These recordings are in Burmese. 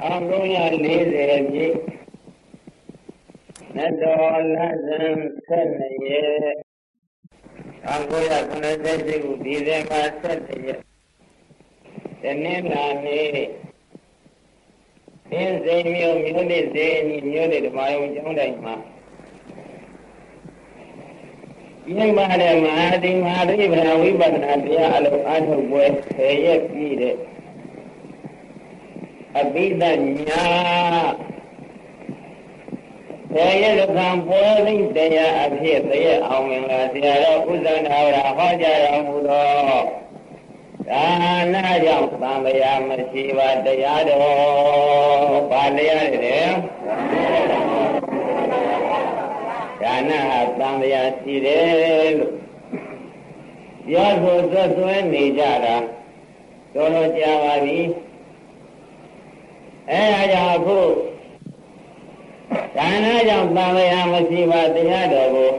1940ပြည့်နတော်လဇန်12ရက်1998ခုဒီဇင်ဘာ17ရက်တနင်္လာနေ့သင်္စိန်မြို့မြို့နေစေမြို့နေဓမ္မယုံကျောင်းတိုင်းမှာဒီမှာလည်းမဟာတိမဟာတိဗရဝိပဿနာတရားအလုံးအထုတ်ပွဲ10ရက်ပြည့်တဲ့ အပိဒညာဆရာရကံပွဲသိတရားအဖြစ်တည်းအောင်မင်္ဂလာဆရာတော်ဥဇ္ဇနာဝရဟောကြားတော်မူသောဒါနကြောင့်သံဃာမရှိပါတရားတော်ဘာတရားတွေလဲဒါနဟာသံဃာရှိတယ်လို့ပြောဆိုသွတ်သွဲနေကြတာတော်တော်ကြာပါပြီ အဲဒါကြောင့်အခုဒါနကြောင့်သံဃာမရှိပါတရားတော်ကို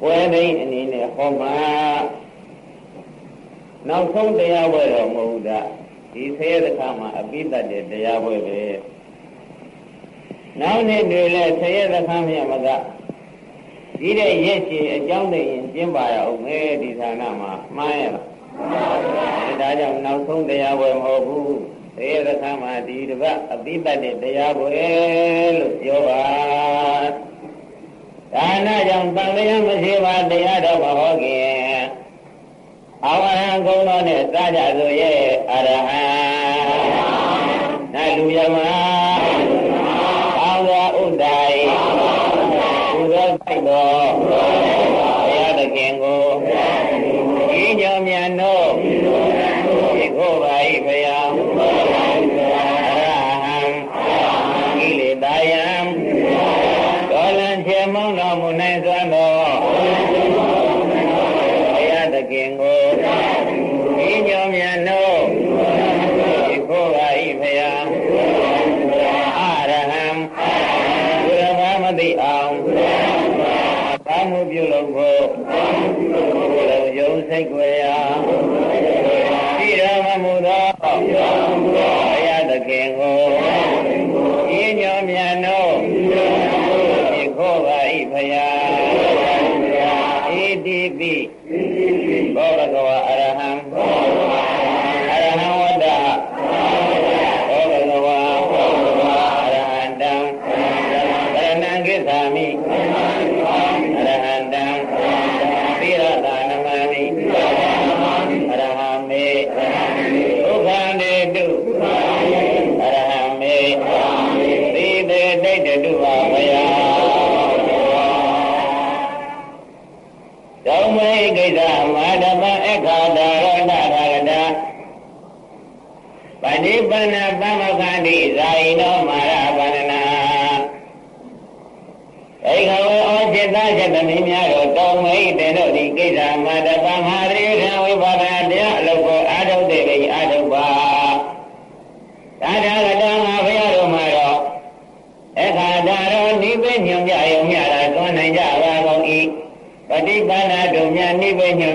ပွဲသိမ်းအနေနဲ့ဟောမှာနောက်ဆုံးတရားပွဲတော်မဟုတ်တာဒီဆေးတခါမှာအပိတ္တတဲ့တရားပွဲပဲနောက်နေ့တွေလည်းဆေးတခါမြတ်မကဒီတဲ့ရက်ချီအကြောင်းတည်းရင်ကျင်းပါရအောင်မယ်ဒီဌာနမှာမှားရလားမှန်ပါဗျာဒါကြောင့်နောက်ဆုံးတရားပွဲမဟုတ်ဘူး သေရခမှာဒီတပတ်အပိပတ်တဲ့တရားပွဲလို့ပြောပါဒါနကြောင့်တန်လျာမရှိပါတရားတော်မဟောခင်အဝရံကုံတော်နဲ့စားကြဆိုရဲ့အရဟံနလူယမအောင်းသောဥဒ္ဒိုင်ဘုရားပိုက်တော်ဘုရားသခင်ကိုဤညောမြတ်တို့ဒီကိုပါဤဘုရား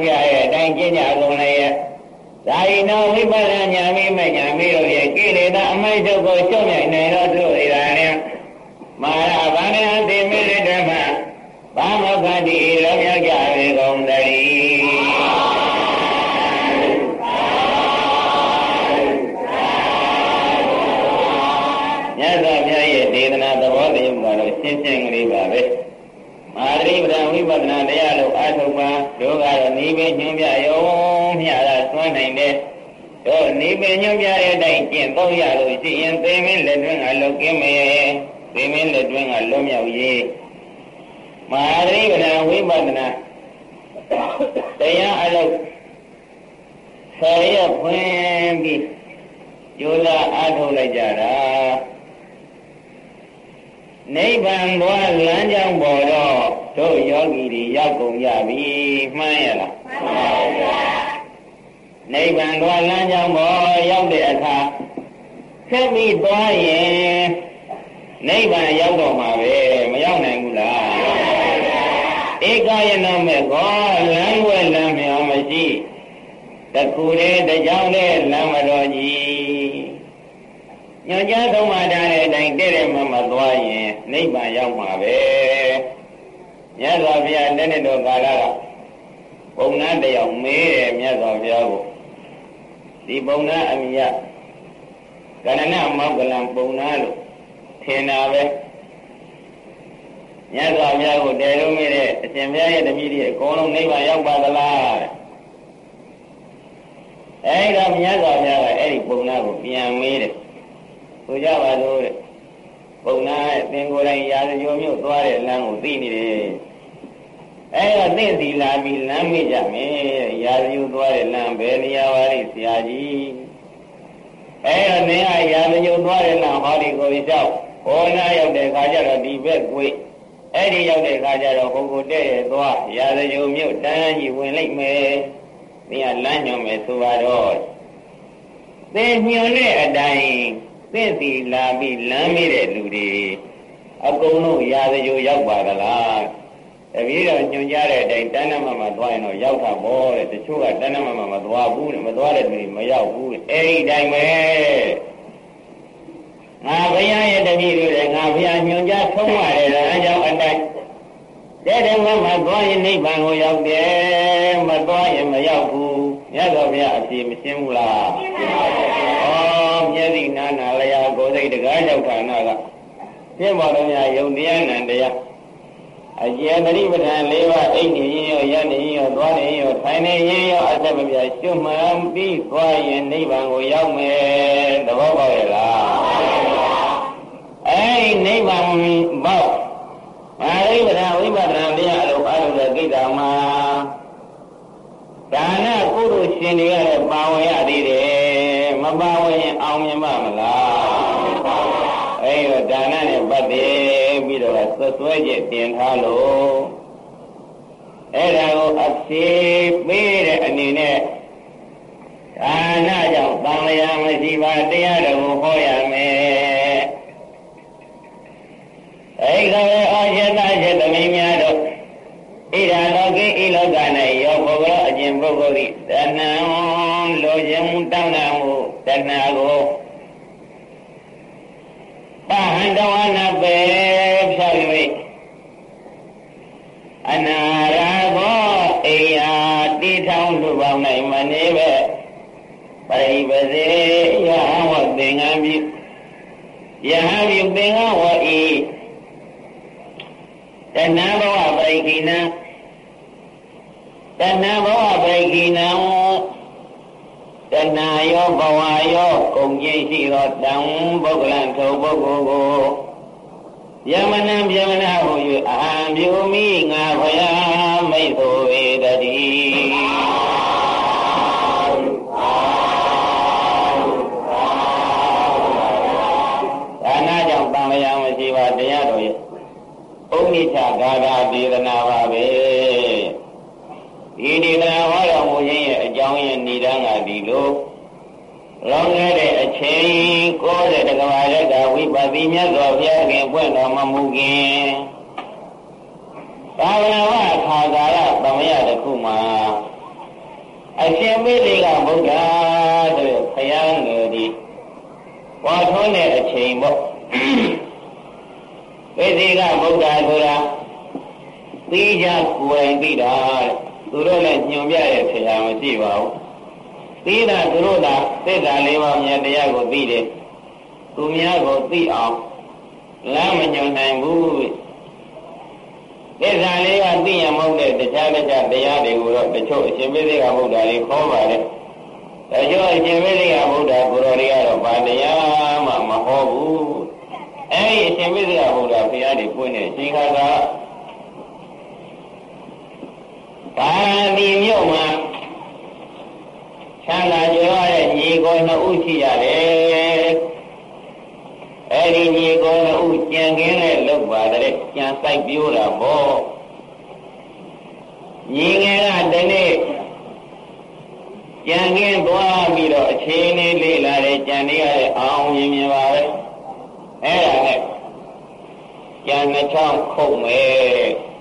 နိဗ္ဗာန်ညွှန်ပြရဲ့အတိုင်းကျင့်ကြကုန်လည်းရဲ့ဒါဤနောဝိပဿနာဉာဏ်မိမဉာဏ်မိတို့ရဲ့ကိလေသာအမိုက်တို့ကိုချုပ်မြိုင်နိုင်တော်သူဣရာနဲ့မာရဗန္ဒံတိမိလိတ္တမ ကတော့နိဗ္ဗာန်ညွှန်ပြရုံမျှတာသွမ်းနိုင်တယ်တို့နိဗ္ဗာန်ညွှန်ပြတဲ့အတိုင်းကျင့်သုံးရလို့ရှိရင်သိမင်းလက်တွင်းကလုတ်ကင်းမယ်သိမင်းလက်တွင်းကလွတ်မြောက်ရေးမာရိပဒဝိပဿနာတရားအလုပ်ဆယ်ရဖွင့်ပြီးကျိုးစားအားထုတ်လိုက်ကြတာ နိဗ္ဗာန်ဘဝလမ်းကြောင်းပေါ်တော့တို့ယောဂီတွေရောက်ကုန်ကြပြီမှန်းရလားမှန်ပါဗျာနိဗ္ဗာန်ဘဝလမ်းကြောင်းပေါ်ရောက်တဲ့အခါဆက်ပြီးသွားရင်နိဗ္ဗာန်ရောက်တော့မှာပဲမရောက်နိုင်ဘူးလားမှန်ပါဗျာဧကယနောမဲ့ကောလမ်းဝဲလမ်းမြောင်မရှိတခုတည်းတကြောင်တည်းလမ်းမတော်ကြီး ညွန်ကြားဆုံးမထားတဲ့အတိုင်းတဲ့တဲ့မမသွားရင်နိဗ္ဗာန်ရောက်မှာပဲမြတ်စွာဘုရားတဲ့တဲ့တော်ကာလကပုံနာတယောက်မေးတယ်မြတ်စွာဘုရားကိုဒီပုံနာအမိယကရဏမောက္ကလံပုံနာလို့ထင်တာပဲမြတ်စွာဘုရားကိုတည်လို့မိတဲ့အရှင်ဘုရားရဲ့တပည့်တွေအကုန်လုံးနိဗ္ဗာန်ရောက်ပါသလားတဲ့အဲဒီတော့မြတ်စွာဘုရားကအဲ့ဒီပုံနာကိုပြန်မေးတယ် ဆိုကြပါစို့တဲ့ပုံနာရဲ့သင်ကိုယ်တိုင်ရာဇဂိုမြို့သွားတဲ့လမ်းကိုသိနေတယ်အဲဒါသိစီလာပြီးလမ်းမေ့ကြမယ်ရာဇဂိုသွားတဲ့လမ်းဘယ်နေရာပါလိဆရာကြီးအဲဒါနင်းကရာဇဂိုသွားတဲ့လမ်းဟောဒီကိုကြောက်ဟောနာရောက်တဲ့ခါကျတော့ဒီဘက်ကွေ့အဲ့ဒီရောက်တဲ့ခါကျတော့ဟိုကိုတဲ့ရသွားရာဇဂိုမြို့တန်းကြီးဝင်လိုက်မယ်သင်ကလမ်းညွှန်မယ်ဆိုပါတော့သင်ညွှန်တဲ့အတိုင်း သင့်စီလာပြီးလမ်းမေးတဲ့လူတွေအကုန်လုံးရာဇဂိုရောက်ပါကလားတပည့်တော်ညွှန်ကြားတဲ့အတိုင်းတဏ္ဍမမှာသွားရင်တော့ရောက်တာပေါ့တဲ့တချို့ကတဏ္ဍမမှာမသွားဘူးတဲ့မသွားတဲ့လူတွေမရောက်ဘူးတဲ့အဲ့ဒီတိုင်းပဲငါဘုရားရဲ့တပည့်တွေလည်းငါဘုရားညွှန်ကြားထုံးပါတယ်ဒါအကြောင်းအတိုင်းတဲ့တဲ့မှာသွားရင်နိဗ္ဗာန်ကိုရောက်တယ်မသွားရင်မရောက်ဘူးမြတ်စွာဘုရားအပြေမရှင်းဘူးလားရှင်းပါပါဘုရားဩမျက်စိနာနာလျာကိုယ် စိတ်တကားရောက်ဌာနကရှင်းပါတော့များယုံတရားနံတရားအကျဉ်းသတိပဋ္ဌာန်၄ပါးအိတ်နေရင်ရောရနေရင်ရောသွားနေရင်ရောထိုင်နေရင်ရောအသက်မပြရှုမှန်ပြီးသွားရင်နိဗ္ဗာန်ကိုရောက်မယ်သဘောပေါက်ရဲ့လားအဲဒီနိဗ္ဗာန်ပေါက်မာရိပဒဝိပဒနာတရားအလုံးအလုံးတဲ့ကိစ္စမှာဒါနကုသိုလ်ရှင်တွေရတယ်ပါဝင်ရသေးတယ်မပါဝင်ရင်အောင်မြင်မှာမလား ဆွဆွဲချက်တင်ထားလို့အဲ့ဒါကိုအဖြေပေးတဲ့အနေနဲ့ဒါနကြောင့်တန်လျာမရှိပါတရားတော်ကိုဟောရမယ်အဲ့ဒါပဲအာယတချက်သမီးများတို့ဣဒာလောကိဣလောက၌ယောပုဂ္ဂိုလ်အကျင့်ပုဂ္ဂိုလ်ဤတဏံလိုခြင်းတောင်းတမှုတဏှာကိုပဟံတဝနာပေဖြောက်၍အနာရာဘောအိယာတိထောင်လူပေါင်း၌မနေပဲပရိပစေယဟဝသင်္ကံပြုယဟပြုသင်္ကဝဤတဏ္ဍဘဝပရိကိဏံတဏ္ဍဘဝပရိကိဏံတဏှာယောဘဝယောကုန်ကျင့် ရှိသောတံပုဂ္ဂလံထိုပုဂ္ဂိုလ်ကိုယမနံပြမနာဟု၍အဟံပြုမိငါဘုရားမိတ်ဆိုဝေတတိဒါနကြောင့်တန်လျာမရှိပါတရားတော်ရဲ့ဥဋ္ဌိချဂါထာဒေသနာပါပဲဒီဒေသနာဟောတော်မူခြင်းရဲ့အကြောင်းရင်းဏိဒန်းကဒီလိုလောင်းခဲ့တဲ့အချိန်90တကဘာရ က်ကဝိပဿနာမြတ်စွာဘုရားခင်ပွင့်တော်မမူခင်သာဝနာဝခါကာလသမယတစ်ခုမှာအရှင်မေလိကဗုဒ္ဓဆိုဘုရားငယ်ဒီဝါထွန်းတဲ့အချိန်ပေါ့ဝိသေကဗုဒ္ဓဆိုတာသိကြကိုယ်တိုင်သိတာသူတို့လည်းညွန်ပြရဲ့ဆရာမရှိပါဘူးသိတာသူတို့ကသစ္စာလေးပါးမြတ်တရားကိုသိတယ် သူများကိုသိအောင်လမ်းမညွန်နိုင်ဘူးသစ္စာလေးပါးသိရမဟုတ်တဲ့တခြားတခြားတရားတွေကိုတော့တချို့အရှင်မေသေကဗုဒ္ဓလေးခေါ်ပါတယ်တချို့အရှင်မေသေကဗုဒ္ဓကိုယ်တော်တွေကတော့ဗာတရားမှမဟောဘူးအဲဒီအရှင်မေသေကဗုဒ္ဓဘုရားတွေပွင့်တဲ့အချိန်ခါကပါတိမြို့မှာချမ်းသာကြွယ်တဲ့ညီကိုနှစ်ဦးရှိရတယ်။ အဲဒီညီကိုနှစ်ဦးကြံခင်းနဲ့လုပ်ပါတဲ့ကြံဆိုင်ပြိုးတာပေါ့။ညီငယ်ကဒီနေ့ကြံခင်းသွားပြီးတော့အခြေအနေလေးလာတဲ့ကြံနေရတဲ့အောင်မြင်မြင်ပါပဲ။အဲဒါနဲ့ကြံနှချောင်းခုတ်မယ်။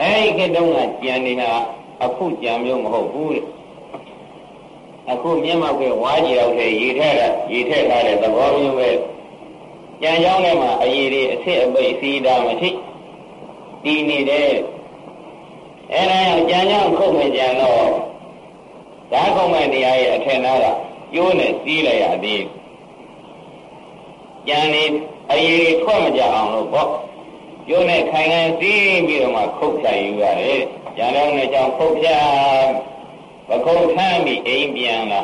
အဲဒီခေတ်တုန်းကကြံနေတာအခုကြံမျိုးမဟုတ်ဘူးလေ အခုမျက်မှောက်ကဝါးကြီးတော့တဲ့ရေထက်ကရေထက်ထားတဲ့သဘောမျိုးပဲကြံကြောင်းထဲမှာအရေတွေအစ်စ်အပိတ်စီးတာမရှိတည်နေတဲ့အဲဒါကြံကြောင်းခုတ်မကြံတော့ဓာတ်ခုတ်မဲ့နေရာရဲ့အထင်သားကကျိုးနဲ့စီးလိုက်ရသေးကြံနေအရေထွက်မကြအောင်လို့ပေါ့ကျိုးနဲ့ခိုင်ခိုင်စီးပြီးတော့မှခုတ်ဖြတ်ယူရတယ်ကြံတော့နဲ့ကြောင့်ခုတ်ဖြတ် ပခုံးထမ်းပြီးအိမ်ပြန်လာ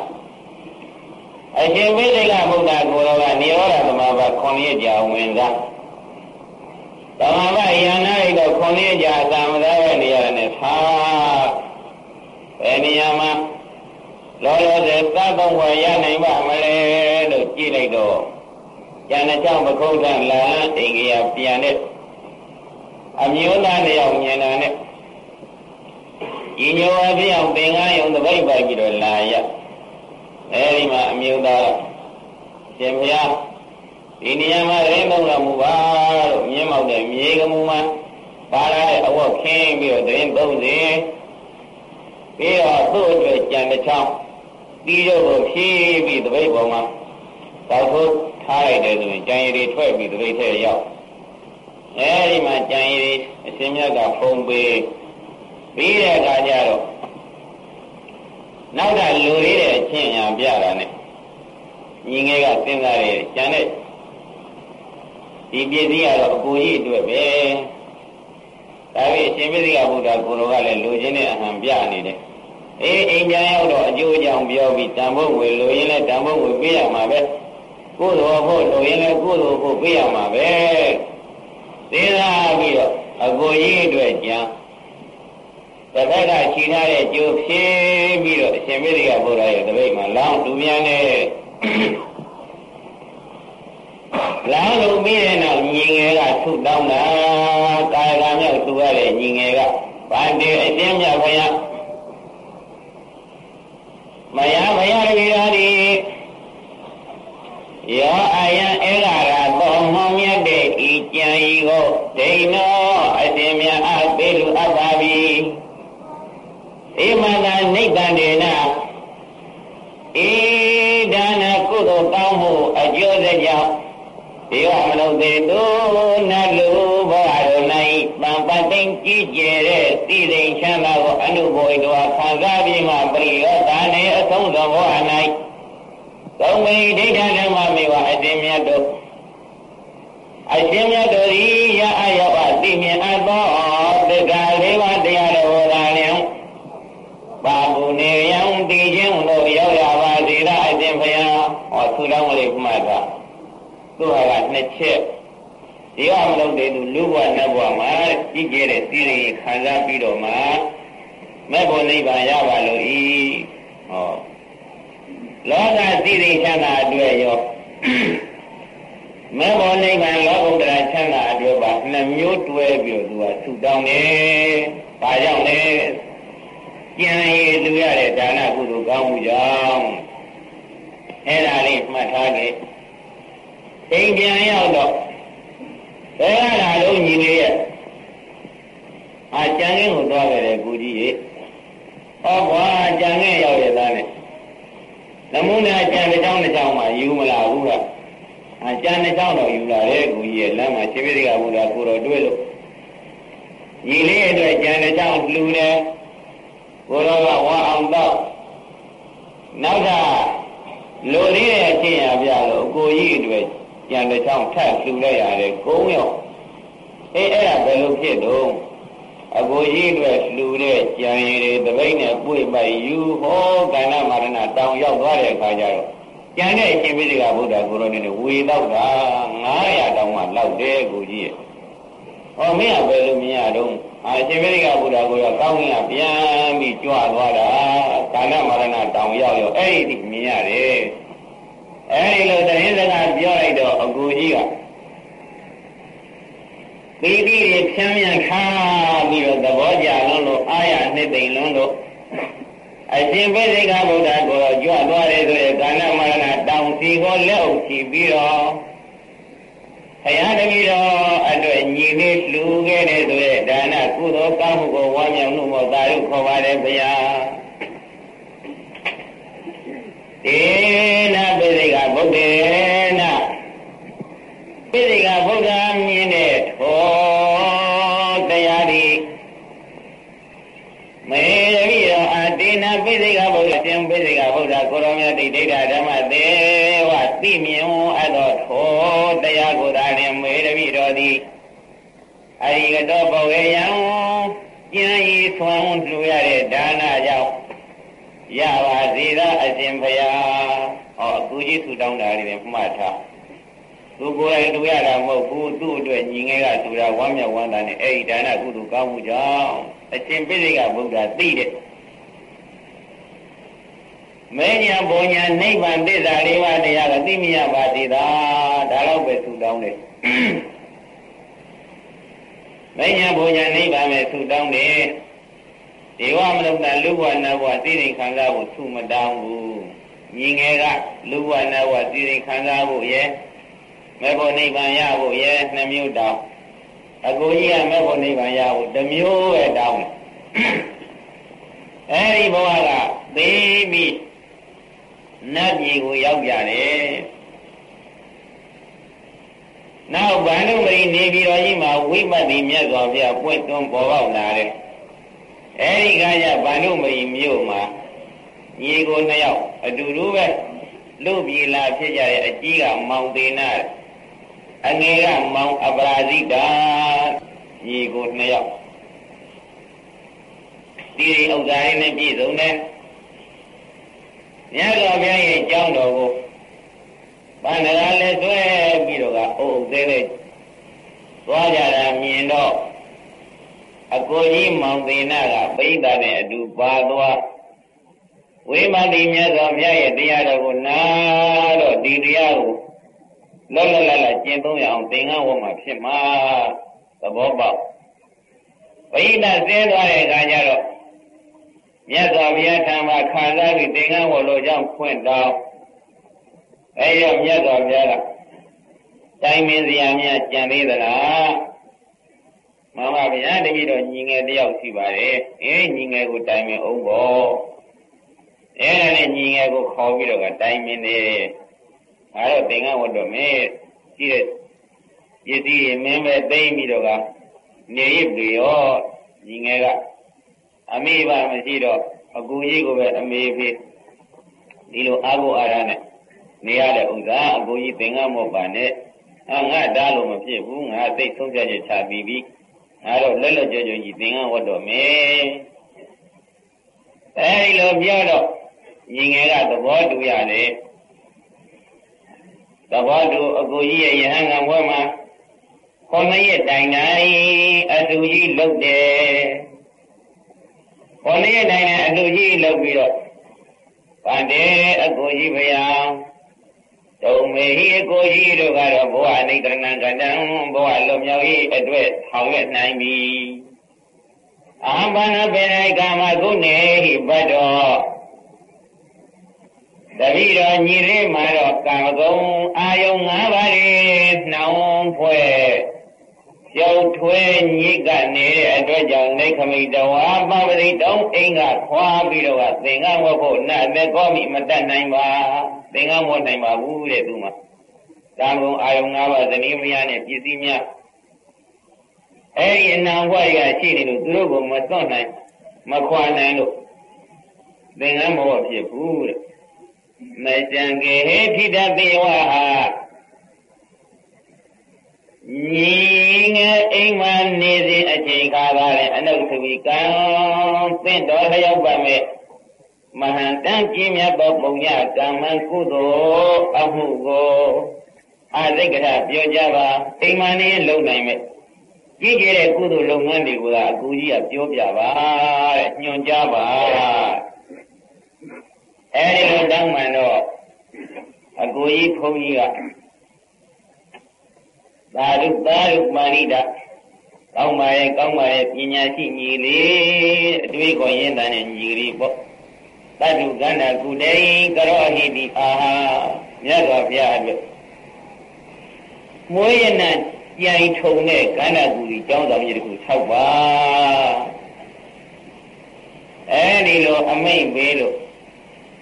အရှင်ဝိသေကဗုဒ္ဓကိုယ်တော်ကနေရောဓသမဘာ9ရက်ကြာဝင်သားသမဘာယန္နာရိတော့9ရက်ကြာသာမသာရဲ့နေရာနဲ့သာဘယ်နေရာမှာလောလောဆယ်သတ်သုံးဝယ်ရနိုင်ပါမလဲလို့ကြည့်လိုက်တော့ကျန်တဲ့ကြောင့်ပခုံးထမ်းလာအိမ်ကြီးပြန်တဲ့အမျိုးသားတယောက်မြင်တာနဲ့ ညီညွတ်အပြည့်အောင်သင်္ကန်းယုံတပိတ်ပိုက်ပြီးတော့လာရအဲဒီမှာအမျိုးသားရှင်ဘုရားဒီနေရာမှာရင်းသုံးတော်မူပါလို့မြင်းမောက်တဲ့မြေကမူမှာပါလာတဲ့အဝတ်ခင်းပြီးတော့တရင်သုံးစီပြီးတော့သူ့အတွက်ကြံတစ်ချောင်းပြီးတော့ကိုဖြည်းပြီးတပိတ်ပေါ်မှာတောက်ထုတ်ထားလိုက်တယ်ဆိုရင်ကြံရည်တွေထွက်ပြီးတပိတ်ထဲရောက်အဲဒီမှာကြံရည်အရှင်မြတ်ကဖုံးပေး ပြီးတဲ့အခါကျတော့နောက်ကလူလေးတဲ့အချင်းညာပြတာနဲ့ညီငယ်ကစဉ်းစားတယ်ကျန်တဲ့ဒီပစ္စည်းကတော့အကူကြီးအတွက်ပဲဒါပေမဲ့ရှင်မသိကဘုရားကိုတော်ကလည်းလူချင်းနဲ့အဟံပြနေတယ်အေးအိမ်ပြန်ရောက်တော့အကျိုးအကြောင်းပြောပြီးတန်ဖို့ငွေလိုရင်းနဲ့တန်ဖို့ငွေပေးရမှာပဲကိုယ်တော်ဖို့လိုရင်းလည်းကိုယ်တော်ဖို့ပေးရမှာပဲသေသာပြီးတော့အကူကြီးအတွက်ကြံ တစ်ဖက်ကခြိထားတဲ့ကြိုးဖြင်းပြီးတော့အရှင်မေရိကဘုရားရဲ့တပိတ်မှာလောင်းလူမြန်နေလောင်းလူပြီးတဲ့နောက်ညီငယ်ကသုတောင်းတာကာယကမြောက်သူရတဲ့ညီငယ်ကဗန္တိအရှင်မြတ်ဘုရားမယဘုရားရေရာဒီယောအယံဧက မန္တနိဗ္ဗာန်ဒေနဧဒါနကုသိုလ်ကောင်းမှုအကျိုးစကြောင့်ဒီဝမနုသေတုနတ်လူဘဝတို့၌ပံပသိမ့်ကြည်ကျဲတဲ့သိသိချမ်းသာကိုအနုဘောဤတော်ခံစားပြီးမှပရိယောဂာနေအဆုံးသောဘဝ၌သုံးမိဒိဋ္ဌဓမ္မမေဝအရှင်မြတ်တို့အရှင်မြတ်တို့ဤရအယောအသိမြင်အပ်သောသက္ကာလေးပါးတရားတော်သာလျှင်ပါပုနေယံတည်ခြင်းလို့ရောက်ရပါစေလားအရှင်ဘုရားဟောသူတော်လေးမှတ်တာသူဟာက နှစ်ချက်ဒီကမလုပ်တဲ့သူလူဘဝနတ်ဘဝမှာကြီးကျယ်တဲ့စီရင်ခံစားပြီးတော့မှမဲ့ဖို့နိဗ္ဗာန်ရပါလို့ဤဟောလောကစီရင်ချမ်းသာအတွက်ရောမဲ့ဖို့နိဗ္ဗာန်လောကုတ္တရာချမ်းသာအတွက်ပါနှစ်မျိုးတွဲပြီးတော့သူကဆူတောင်းတယ်။ဒါကြောင့်လေကြံရည်သူရတဲ့ဒါနကုသိုလ်ကောင်းမှုကြောင့်အဲ့ဒါလေးမှတ်ထားခဲ့ အိမ်ပြန်ရောက်တော့ဘယ်ကလာလို့ညီလေးရဲ့အာကြံငင်းကိုသွားခဲ့တယ်ကိုကြီးရေဟောကွာကြံငင်းရောက်ရသားနဲ့နမုနာကြံတစ်ချောင်းတစ်ချောင်းမှယူမလာဘူးကအကြံတစ်ချောင်းတော့ယူလာတယ်ကိုကြီးရဲ့လမ်းမှာရှင်ပိရိကဘုရားကိုတော်တွေ့လို့ညီလေးအတွက်ကြံတစ်ချောင်းလှူတယ်ကိုတော်ကဝါအောင်တော့နောက်ကလိုသေးတဲ့အချင်းရပြလို့အကိုကြီးအတွက် ကြံတစ်ချောင်းထပ်လှူလိုက်ရတယ်ကုန်းရောက်အေးအဲ့ဒါဘယ်လိုဖြစ်တော့အကိုကြီးအတွက်လှူတဲ့ကြံရည်တွေတပိတ်နဲ့ပွေပိုက်ယူဟောကန္နမာရဏတောင်ရောက်သွားတဲ့အခါကျတော့ကြံတဲ့အရှင်ပိဋကဗုဒ္ဓကိုရောနေဝေတော့တာ900တောင်မှလောက်တယ်ကိုကြီးရဲ့ဟောမင်းကဘယ်လိုမြင်ရတော့အာရှင်မေရိကဘုရားကိုရောကောင်းကင်ကပြန်ပြီးကြွသွားတာကာလမရဏတောင်ရောက်ရောအဲ့ဒီမြင်ရတယ် အဲ့ဒီလိုတရင်စကားပြောလိုက်တော့အကူကြီးကပီတိတွေဖြန်းမြန်ခါပြီးတော့သဘောကြလုံးလို့အာရနှစ်သိမ့်လုံးလို့အရှင်ဘိသိကဗုဒ္ဓကိုကြွသွားတယ်ဆိုရင်ကာလမရဏတောင်စီကိုလက်အုပ်ချပြီးတော့ဘုရားတပည့်တော်အတွက်ညီလေးလှူခဲ့တဲ့ဆိုတဲ့ဒါနကုသိုလ်ကောင်းမှုကိုဝါမြောက်မှုမောသာရုခေါ်ပါတယ်ဘုရားဒေနပိစိကဗုဒ္ဓေနပိစိကဗုဒ္ဓမြင်တဲ့ထောတရားဒီမေရမိရောအတေနပိစိကဗုဒ္ဓရှင်ပိစိက ဗုဒ္ဓကိုရောမြတ်ဒိဋ္ဌိဓမ္မသေးဝသိမြင်အပ်သောထောတရားကိုသာလင်မေရမိတော်သည်အရိကတောဘဝေယံကျမ်းဤသွန်လှူရတဲ့ဒါနကြောင့်ရပါစေသာအရှင်ဘုရားဟောအကူကြီးထူတောင်းတာတွေမှတ်ထားသူကိုယ်တိုင်တူရတာမဟုတ်ဘူးသူ့အတွက်ညီငယ်ကတူတာဝမ်းမြောက်ဝမ်းသာနဲ့အဲ့ဒီဒါနကုသိုလ်ကောင်းမှုကြောင့်အရှင်ပိစိကဗုဒ္ဓသိတဲ့ မေညာဘုံညာနိဗ္ဗာန်သစ္စာလေးပါးတရားကသိမြရပါသေးတာဒါတော့ပဲထူတောင်းတယ်မညာဘုံညာနိဗ္ဗာန်ပဲထူတောင်းတယ်ဒေဝမနုဿလူဘဝနဘဝသိရင်ခံစားဖို့သူမတောင်းဘူးညီငယ်ကလူဘဝနဘဝသိရင်ခံစားဖို့ရဲ့မေဖို့နိဗ္ဗာန်ရဖို့ရဲ့နှမျိုးတောင်းအကိုကြီးကမေဖို့နိဗ္ဗာန်ရဖို့တစ်မျိုးပဲတောင်းတယ်အဲဒီဘဝကသိပြီး နတ်ပြည်ကိုရောက်ကြတယ်နောက်ဗန္ဓုမရီနေပြည်တော်ကြီးမှာဝိပဿနာမြတ်စွာဘုရားပွင့်သွန်းပေါ်ပေါက်လာတယ်အဲဒီကကြဗန္ဓုမရီမြို့မှာညီကိုနှစ်ယောက်အတူတူပဲလူပြေလာဖြစ်ကြတဲ့အကြီးကမောင်သေးနာအငယ်ကမောင်အပရာဇိတာညီကိုနှစ်ယောက်ဒီဥစ္စာရင်းနဲ့ပြည့်စုံတယ် မြတ်စွာဘုရားရဲ့အကြောင်းတော်ကိုဗန္ဒရာလည်းဆွဲပြီးတော့ကအုပ်သေးသေးသွားကြတာမြင်တော့အကိုကြီးမောင်သေနာကပိဋကနဲ့အတူပါသွားဝိမတိမြတ်စွာဘုရားရဲ့တရားတော်ကိုနာတော့ဒီတရားကိုလောလောလတ်လတ်ကျင့်သုံးရအောင်သင်္ကန်းဝတ်မှာဖြစ်မှာသဘောပေါက်ပရိသတ်ဆင်းသွားတဲ့အခါကျတော့ မြတ်စွာဘုရားထံမှာခံစားပြီးသင်္ကန်းဝတ်လို့ကြောင့်ဖွင့်တော့အဲရမြတ်စွာဘုရားကတိုင်မင်းစရာများကြံသေးသလားမမဗျာတတိတော့ညီငယ်တယောက်ရှိပါတယ်အေးညီငယ်ကိုတိုင်မင်းအောင်ပေါ့အဲဒါနဲ့ညီငယ်ကိုခေါ်ပြီးတော့ကတိုင်မင်းနေငါတော့သင်္ကန်းဝတ်တော့မင်းကြည့်တဲ့ပစ္စည်းမင်းပဲသိမ့်ပြီးတော့ကနေရပြီရောညီငယ်က အမေပါမရှိတော့အကူကြီးကိုပဲအမေဖြစ်ဒီလိုအာဟုအာရနဲ့နေရတဲ့ဥစ္စာအကိုကြီးသင်္ကန်းမောပါနဲ့အာငါတားလို့မဖြစ်ဘူးငါသိဆုံးဖြတ်ချက်ချပြီးပြီငါတော့လက်လက်ကြွကြွကြီးသင်္ကန်းဝတ်တော့မယ်အဲဒီလိုပြောတော့ညီငယ်ကသဘောတူရတယ်သဘောတူအကိုကြီးရဲ့ယဟန်ကဘွဲမှာခေါင်းရက်တိုင်တိုင်းအတူကြီးလုတ်တယ် ခေါင်းရက်တိုင်တိုင်းအတူကြီးလုတ်ပြီးတော့ဗန္တေအကိုကြီးဖျားတုံမေဟိအကိုကြီးတို့ကတော့ဘဝအိဋ္ဌရဏကတံဘဝလွန်မြောက်ရေးအတွက်ဆောင်ရွက်နိုင်ပြီအာဘာနပေရိကာမကုနေဟိဘတ်တော်တတိတော်ညီလေးမှာတော့ကာမဂုဏ်အာယုံ၅ပါးရေနှောင်းဖွဲ့ ကျောက်ထွဲညစ်နေတဲ့အတွက်ကြောင့်နေခမိတဝါပပတိတောင်းအိမ်ကခွာပြီးတော့သင်္ကန်းဝတ်ဖို့နတ်သက်ကောမိမတတ်နိုင်ပါသင်္ကန်းဝတ်နိုင်ပါဘူးတဲ့သူမှာကာမဂုဏ်အာယုံ၅ပါးဇနီးမယားနဲ့ပစ္စည်းများအဲဒီအနံဘွားရရှိနေလို့သူတို့ကမသွတ်နိုင်မခွာနိုင်လို့သင်္ကန်းမဝတ်ဖြစ်ဘူးတဲ့မကြံကေဟိထိတသေဝဟာ ညီငယ်အိမ်မှာနေစဉ်အချိန်ခါပါတဲ့အနုသဝီကံသင့်တော်လျောက်ပါမဲ့မဟန်တန်ကြီးမြတ်သောပုံညကမ္မကုသိုလ်အမှုကိုအာသိက္ခာပြောကြပါအိမ်မှာနေလုံနိုင်မဲ့ကြီးကျယ်တဲ့ကုသိုလ်လုပ်ငန်းတွေကိုသာအကူကြီးကပြောပြပါတဲ့ညွှန်ကြားပါအဲဒီလိုတောင်းမှန်တော့အကိုကြီးဘုန်းကြီးက သာဓုသာဓုမာရိတာကောင်းပါရဲ့ကောင်းပါရဲ့ပညာရှိညီလေးအတွေ့ခေါ်ရင်းတန်တဲ့ညီလေးပေါ့တတုကန္နာကုတေကရောဟိတိအာဟာမြတ်စွာဘုရားအတွက်မွေးရနကြိုင်ထုံတဲ့ကန္နာကူကြီးကျောင်းဆောင်ကြီးတခု၆ပါအဲဒီလိုအမိတ်ပေးလို့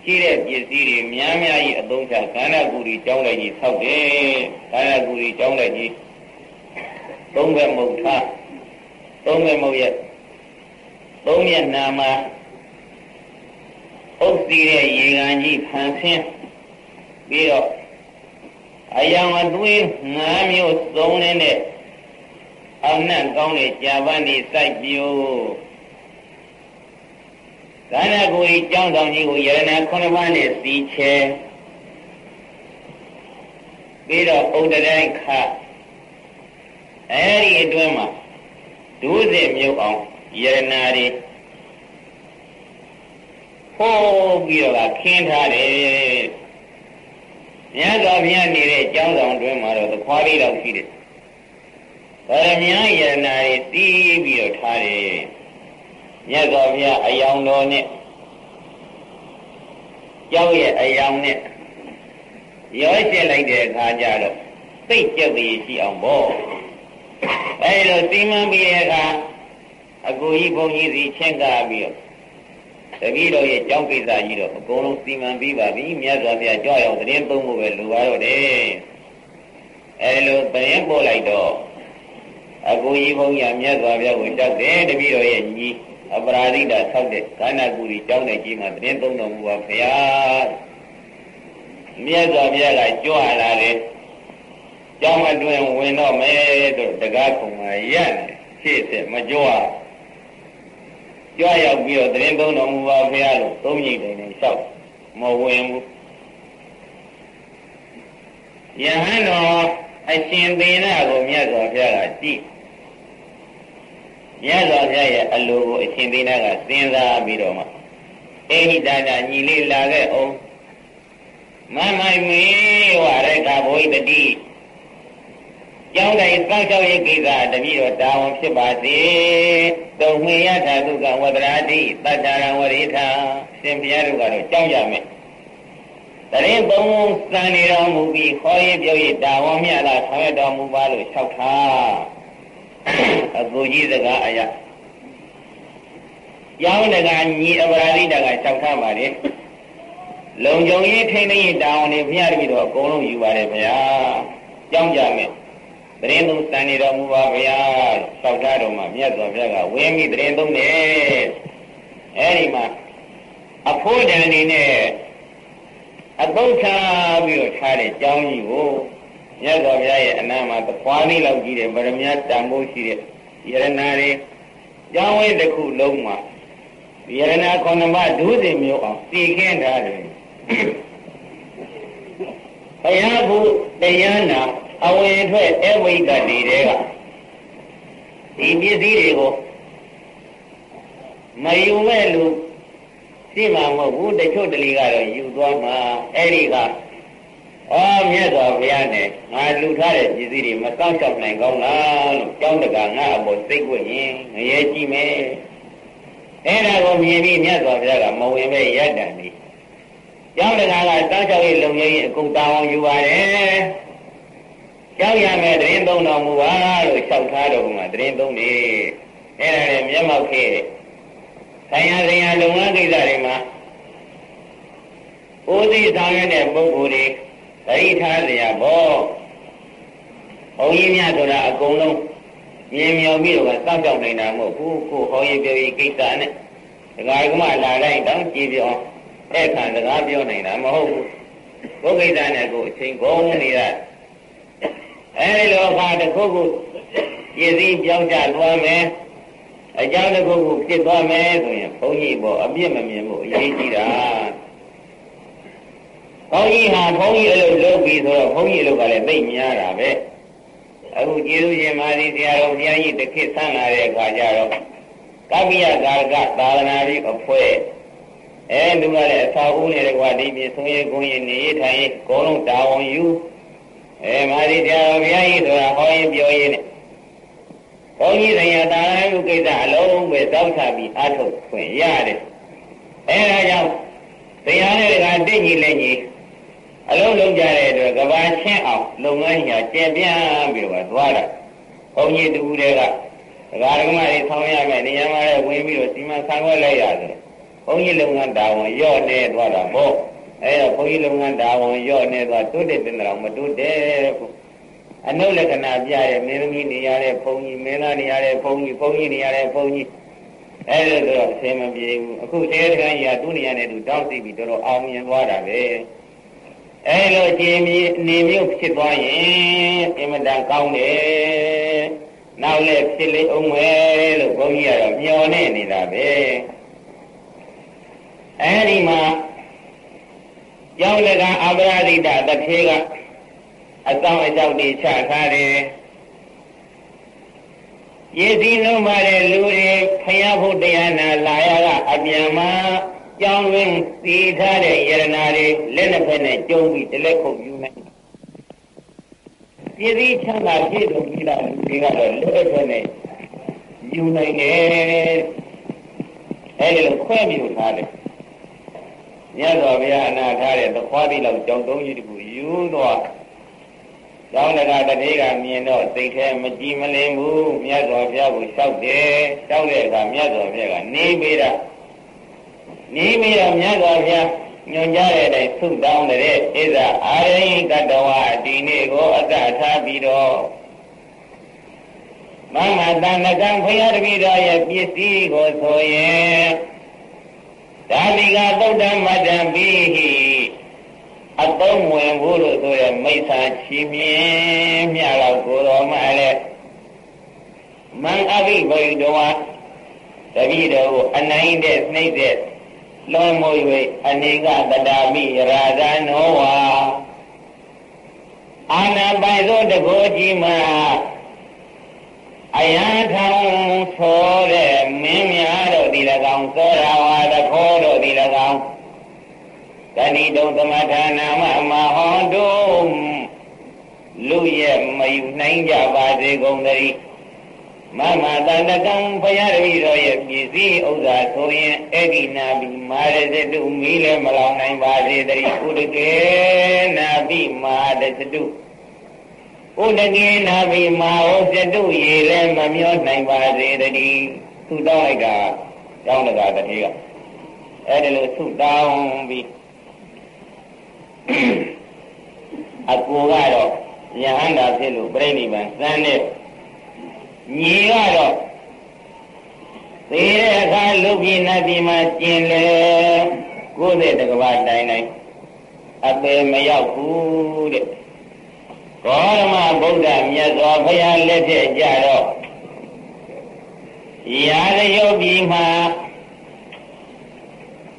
ရှိတဲ့ပစ္စည်းတွေများများကြီးအသုံးချခန္ဓာကိုယ်ကြီးကြောင်းလိုက်ကြီးဆောက်တယ်ခန္ဓာကိုယ်ကြီးကြောင်းလိုက်ကြီးသုံးဘက်မုတ်ထားသုံးဘက်မုတ်ရဲ့သုံးမျက်နှာမှာဥစ္စည်းတဲ့ရေကန်ကြီးဖန်ဆင်းပြီးတော့အယံအသွေးငါးမျိုးသုံးနေတဲ့အောင်နှံ့ကောင်းတဲ့ကြာပန်းနေစိုက်ပြိုး ခန္ဓာကိုယ်ကြောင်းဆောင်ကြီးကိုယရဏခုနှစ်ပါးနဲ့စီချဲပြီးတော့ဥဒ္ဒတိုင်းခအဲဒီအတွင်းမှာဒုစင်မြုပ်အောင်ယရဏတွေဟောပြီးတော့ခင်းထားတယ်မြတ်စွာဘုရားနေတဲ့ကျောင်းဆောင်အတွင်းမှာတော့သခွားလေးတော့ရှိတယ်ဗရမယယရဏတွေတီးပြီးတော့ထားတယ် မြတ်စွာဘုရားအယောင်တော်နဲ့ကျောင်းရဲ့အယောင်နဲ့ရောရှင်းလိုက်တဲ့အခါကျတော့သိကြက်ပြီးရှိအောင်ပေါ့အဲဒီလိုစီမံပြီးတဲ့အခါအကိုကြီးဘုန်းကြီးစီချင်းကားပြီးတော့တပည့်တော်ရဲ့ကြောင်းကိစ္စကြီးတော့အကုန်လုံးစီမံပြီးပါပြီမြတ်စွာဘုရားကြွရောက်သတင်းသုံးဖို့ပဲလိုပါတော့တယ်အဲလိုသတင်းပို့လိုက်တော့အကိုကြီးဘုန်းကြီးမြတ်စွာဘုရားကိုတောက်တယ်တပည့်တော်ရဲ့ညီ အပရာဇိတာဆောက်တဲ့ကန္နာကူရီကျောင်းတဲ့ကြီးမှာသတင်းသုံးတော်မူပါဘုရားမြတ်စွာဘုရားကကြွလာတယ်ကျောင်းအတွင်းဝင်တော့မယ်တော့တကားခုံမှာရက်ရှေ့ဆက်မကြွကြွရောက်ပြီးတော့သတင်းသုံးတော်မူပါဘုရားလို့သုံးညိတ်တိုင်တိုင်လျှောက်မဝင်ဘူးယဟန်တော်အရှင်သေနာကိုမြတ်စွာဘုရားကကြည့် မြတ်စွာဘုရားရဲ့အလိုကိုအရှင်သေနာကစဉ်းစားပြီးတော့မှအေဟိတနာညီလေးလာခဲ့အောင်မမိုင်မေဝရကဘဝိတတိကျောင်းတိုင်းစောင့်ရှောက်ရေးကိစ္စတပည့်တော်တာဝန်ဖြစ်ပါစေ။တုံငွေရထာသုကဝဒရာတိတတ္တရဝရိထာရှင်ဘုရားတို့ကတော့ကြောင်းကြမယ်။တရင်သုံးလုံးစံနေတော်မူပြီးခေါ်ရေးပြောရေးတာဝန်မြတ်လာဆောင်ရတော်မူပါလို့လျှောက်ထား။ အကူကြီးစကားအရာ။ကျောင်းတကညီအပရာရိတကလျှောက်ထားပါလေ။လုံခြုံရေးထိန်းသိမ်းရေးတာဝန်တွေဘုရားတပည့်တော်အကုန်လုံးယူပါတယ်ဗျာ။ကြောင်းကြမယ်။တရင်သုံးစံနေတော်မူပါဗျာသောက်ထားတော်မှာမြတ်စွာဘုရားကဝင်းပြီးတရင်သုံးတယ်အဲဒီမှာအဖိုးတန်နေနဲ့အပုတ်ထားပြီးတော့ထားတဲ့ကြောင်းကြီးကို မြတ်စွာဘုရားရဲ့အနာမှာသခွားလေးလောက်ကြီးတဲ့ဗရမ ्या တန်ဖို့ရှိတဲ့ယရနာတွေကြောင်းဝဲတစ်ခုလုံးမှာယရနာခုနှစ်ပါးဒုစင်မျိုးအောင်စီခင်းထားတယ်ဘုရားဘုတရားနာအဝင်ထွက်အဝိဒ္ဓတွေကဒီပစ္စည်းတွေကိုမယူမဲ့လူရှိမှာမဟုတ်ဘူးတချို့တလီကတော့ယူသွားမှာအဲ့ဒီက အော်မြတ်စွာဘုရားနဲ့ငါလူထားတဲ့ပစ္စည်းတွေမစောင့်ရှောက်နိုင်ကောင်းလားလို့ကြောင်းတကငါအပေါ်စိတ်ွရင်ငရဲကြည့်မယ်အဲ့ဒါကိုမြင်ပြီးမြတ်စွာဘုရားကမဝင်ပဲရပ်တန်နေကြောင်းတကကစောင့်ရှောက်ရေးလုံရင်းအကုန်တောင်းယူပါတယ်ကြောက်ရမယ်တရင်သုံးတော်မူပါလို့လျှောက်ထားတော်မှာတရင်သုံးနေအဲ့ဒါလည်းမျက်မှောက်ခဲ့ဆိုင်ရာဆိုင်ရာလုံငန်းကိစ္စတွေမှာဦးစီးဆောင်ရတဲ့ပုဂ္ဂိုလ်တွေ သတိထားเสียဘောဘုန်းကြီးများဆိုတာအကုန်လုံးမြင်မြော်ပြီးတော့စောင့်ကြောက်နေတာမဟုတ်ဘူးကိုဟောရေးပြောရေးကိစ္စနဲ့ဒကာကမလာလိုက်တော့ကြည်ပြောအဲ့ခံစကားပြောနေတာမဟုတ်ဘူးဘုကိစ္စနဲ့ကိုအချိန်ကုန်နေတာအဲဒီလိုအခါတစ်ခုခုရည်စည်းပြောင်းကြလွှမ်းမယ်အကြောင်းတစ်ခုခုဖြစ်သွားမယ်ဆိုရင်ဘုန်းကြီးပေါ်အပြစ်မမြင်ဖို့အရေးကြီးတာ ဘုန်းကြီးဟာဘုန်းကြီးအလုပ်လုပ်ပြီးဆိုတော့ဘုန်းကြီးအလုပ်ကလည်းသိများတာပဲအခုကျေးဇူးရှင်မာသီတရားတော်ဘုရားကြီးတစ်ခေတ်ဆန်းလာတဲ့အခါကျတော့ကပ္ပိယကာရကသာသနာ့ရေးအဖွဲ့အဲသူကလည်းအသာဦးနဲ့ကွာဒီပြင်ဆုံးရကုန်းရင်နေထိုင်အကုန်လုံးတာဝန်ယူအဲမာရိတရားတော်ဘုရားကြီးဆိုတာဟောရင်ပြောရင်းနဲ့ဘုန်းကြီးတရားတာယုကိစ္စအလုံးပဲတောက်ချပြီးအထုတ်ခွင့်ရတယ်အဲဒါကြောင့်တရားနဲ့ကတင့်ကြီးလက်ကြီး အလုံးလုံးကြတဲ့အတွက်ကဘာချင်းအောင်လုပ်ငန်းညာကျင့်ပြန်ပြီးတော့သွားတာဘုန်းကြီးတူတွေကဒကာဒကမတွေဆောင်းရမယ်နေရာမှာလည်းဝင်ပြီးတော့စီမံဆောင်ရွက်လိုက်ရတယ်ဘုန်းကြီးလုပ်ငန်းတာဝန်ရော့နေသွားတာပေါ့အဲဒါဘုန်းကြီးလုပ်ငန်းတာဝန်ရော့နေသွားတိုးတက်တဲ့တော်မတိုးတက်ဘူးအနုလက္ခဏာပြရဲ့မင်းသမီးနေရတဲ့ဘုန်းကြီးမင်းသားနေရတဲ့ဘုန်းကြီးဘုန်းကြီးနေရတဲ့ဘုန်းကြီးအဲဒါဆိုတော့အဆင်မပြေဘူးအခုတရားတခါကြီးကသူ့နေရာနဲ့သူတောင်းသိပြီးတော်တော်အောင်မြင်သွားတာပဲ အဲလိုအချိန်မြေနေမျိုးဖြစ်သွားရင်အင်မတန်ကောင်းတယ်နောက်လည်းဖြစ်လေအောင်မယ်လို့ဘုန်းကြီးကတော့မျှော်နေနေတာပဲအဲဒီမှာကျောင်းလကအပရာဒိတတထေကအဆောင်အကြောက်တွေချထားတယ်ရည်စည်းလုံးပါတဲ့လူတွေဖျားဖို့တရားနာလာရကအပြန်မှာ ကြောင်းရင်းစီထားတဲ့ယရနာတွေလက်နှစ်ဖက်နဲ့ကျုံပြီးတလက်ခုပ်ယူနိုင်ပြည်စည်းချမ်းသာပြည့်စုံပြီးတာလူတွေကတော့လက်တစ်ဖက်နဲ့ယူနိုင်တယ်အဲဒီလိုခွဲမြူထားတယ်မြတ်စွာဘုရားအနာထားတဲ့သခွားတိလောက်ကြောင်းသုံးကြီးတခုယူသွားကျောင်းတကာတတိကမြင်တော့စိတ်ထဲမကြည်မလင်ဘူးမြတ်စွာဘုရားကိုလျှောက်တယ်လျှောက်တဲ့အခါမြတ်စွာဘုရားကနေပေးတာ နေပြီးတော့မြတ်စွာဘုရားညွန်ကြားတဲ့အတိုင်းသုတောင်းတဲ့ဣဇအာရိကတဝဒီနေ့ကိုအတ္တထားပြီးတော့မမတန်ကံဘုရားတပည့်တော်ရဲ့ပစ္စည်းကိုဆိုရင်ဒါလီကသုတ်တမတ္တံပြီးဟိအသုံးဝင်ဖို့လို့ဆိုရမိစ္ဆာချီမြင်မြတော့ကိုတော်မှလည်းမန်အဘိဗိဒဝတပည့်တော်ကိုအနိုင်တဲ့နှိမ့်တဲ့ လွန်မို့၍အနေကတတာမိရာဇနောဝါအာနာပိုင်သောတကောကြီးမှာအယံထောင်ဆိုတဲ့မင်းများတို့ဒီ၎င်းသောရဝါတခောတို့ဒီ၎င်းတဏိတုံသမထာနာမမဟောတုလူရဲ့မယူနိုင်ကြပါစေကုန်သတည်း မမတန္တကံဘုရားတပည့်တော်ရဲ့ပြည်စည်းဥစ္စာဆိုရင်အဲ့ဒီနာဘိမာရဇတုမီးလည်းမလောင်နိုင်ပါစေတည်းဥဒကေနာဘိမာရဇတုဥဒကေနာဘိမာဟောဇတုရေလည်းမမျောနိုင်ပါစေတည်းသူတောင်းလိုက်တာကျောင်းတကာတတိကအဲ့ဒါလို့သူတောင်းပြီးအကူကတော့ယဟန္တာဖြစ်လို့ပြိဋိဘံစမ်းတဲ့ ညီကတော့သေတဲ့အခါလူပြည်နတ်ပြည်မှာကျင်လေကိုယ်တဲ့တကဘာတိုင်းတိုင်းအပေမရောက်ဘူးတဲ့ကောရမဗုဒ္ဓမြတ်စွာဘုရားလက်ထက်ကြတော့ရာဇယုတ်ပြည်မှာ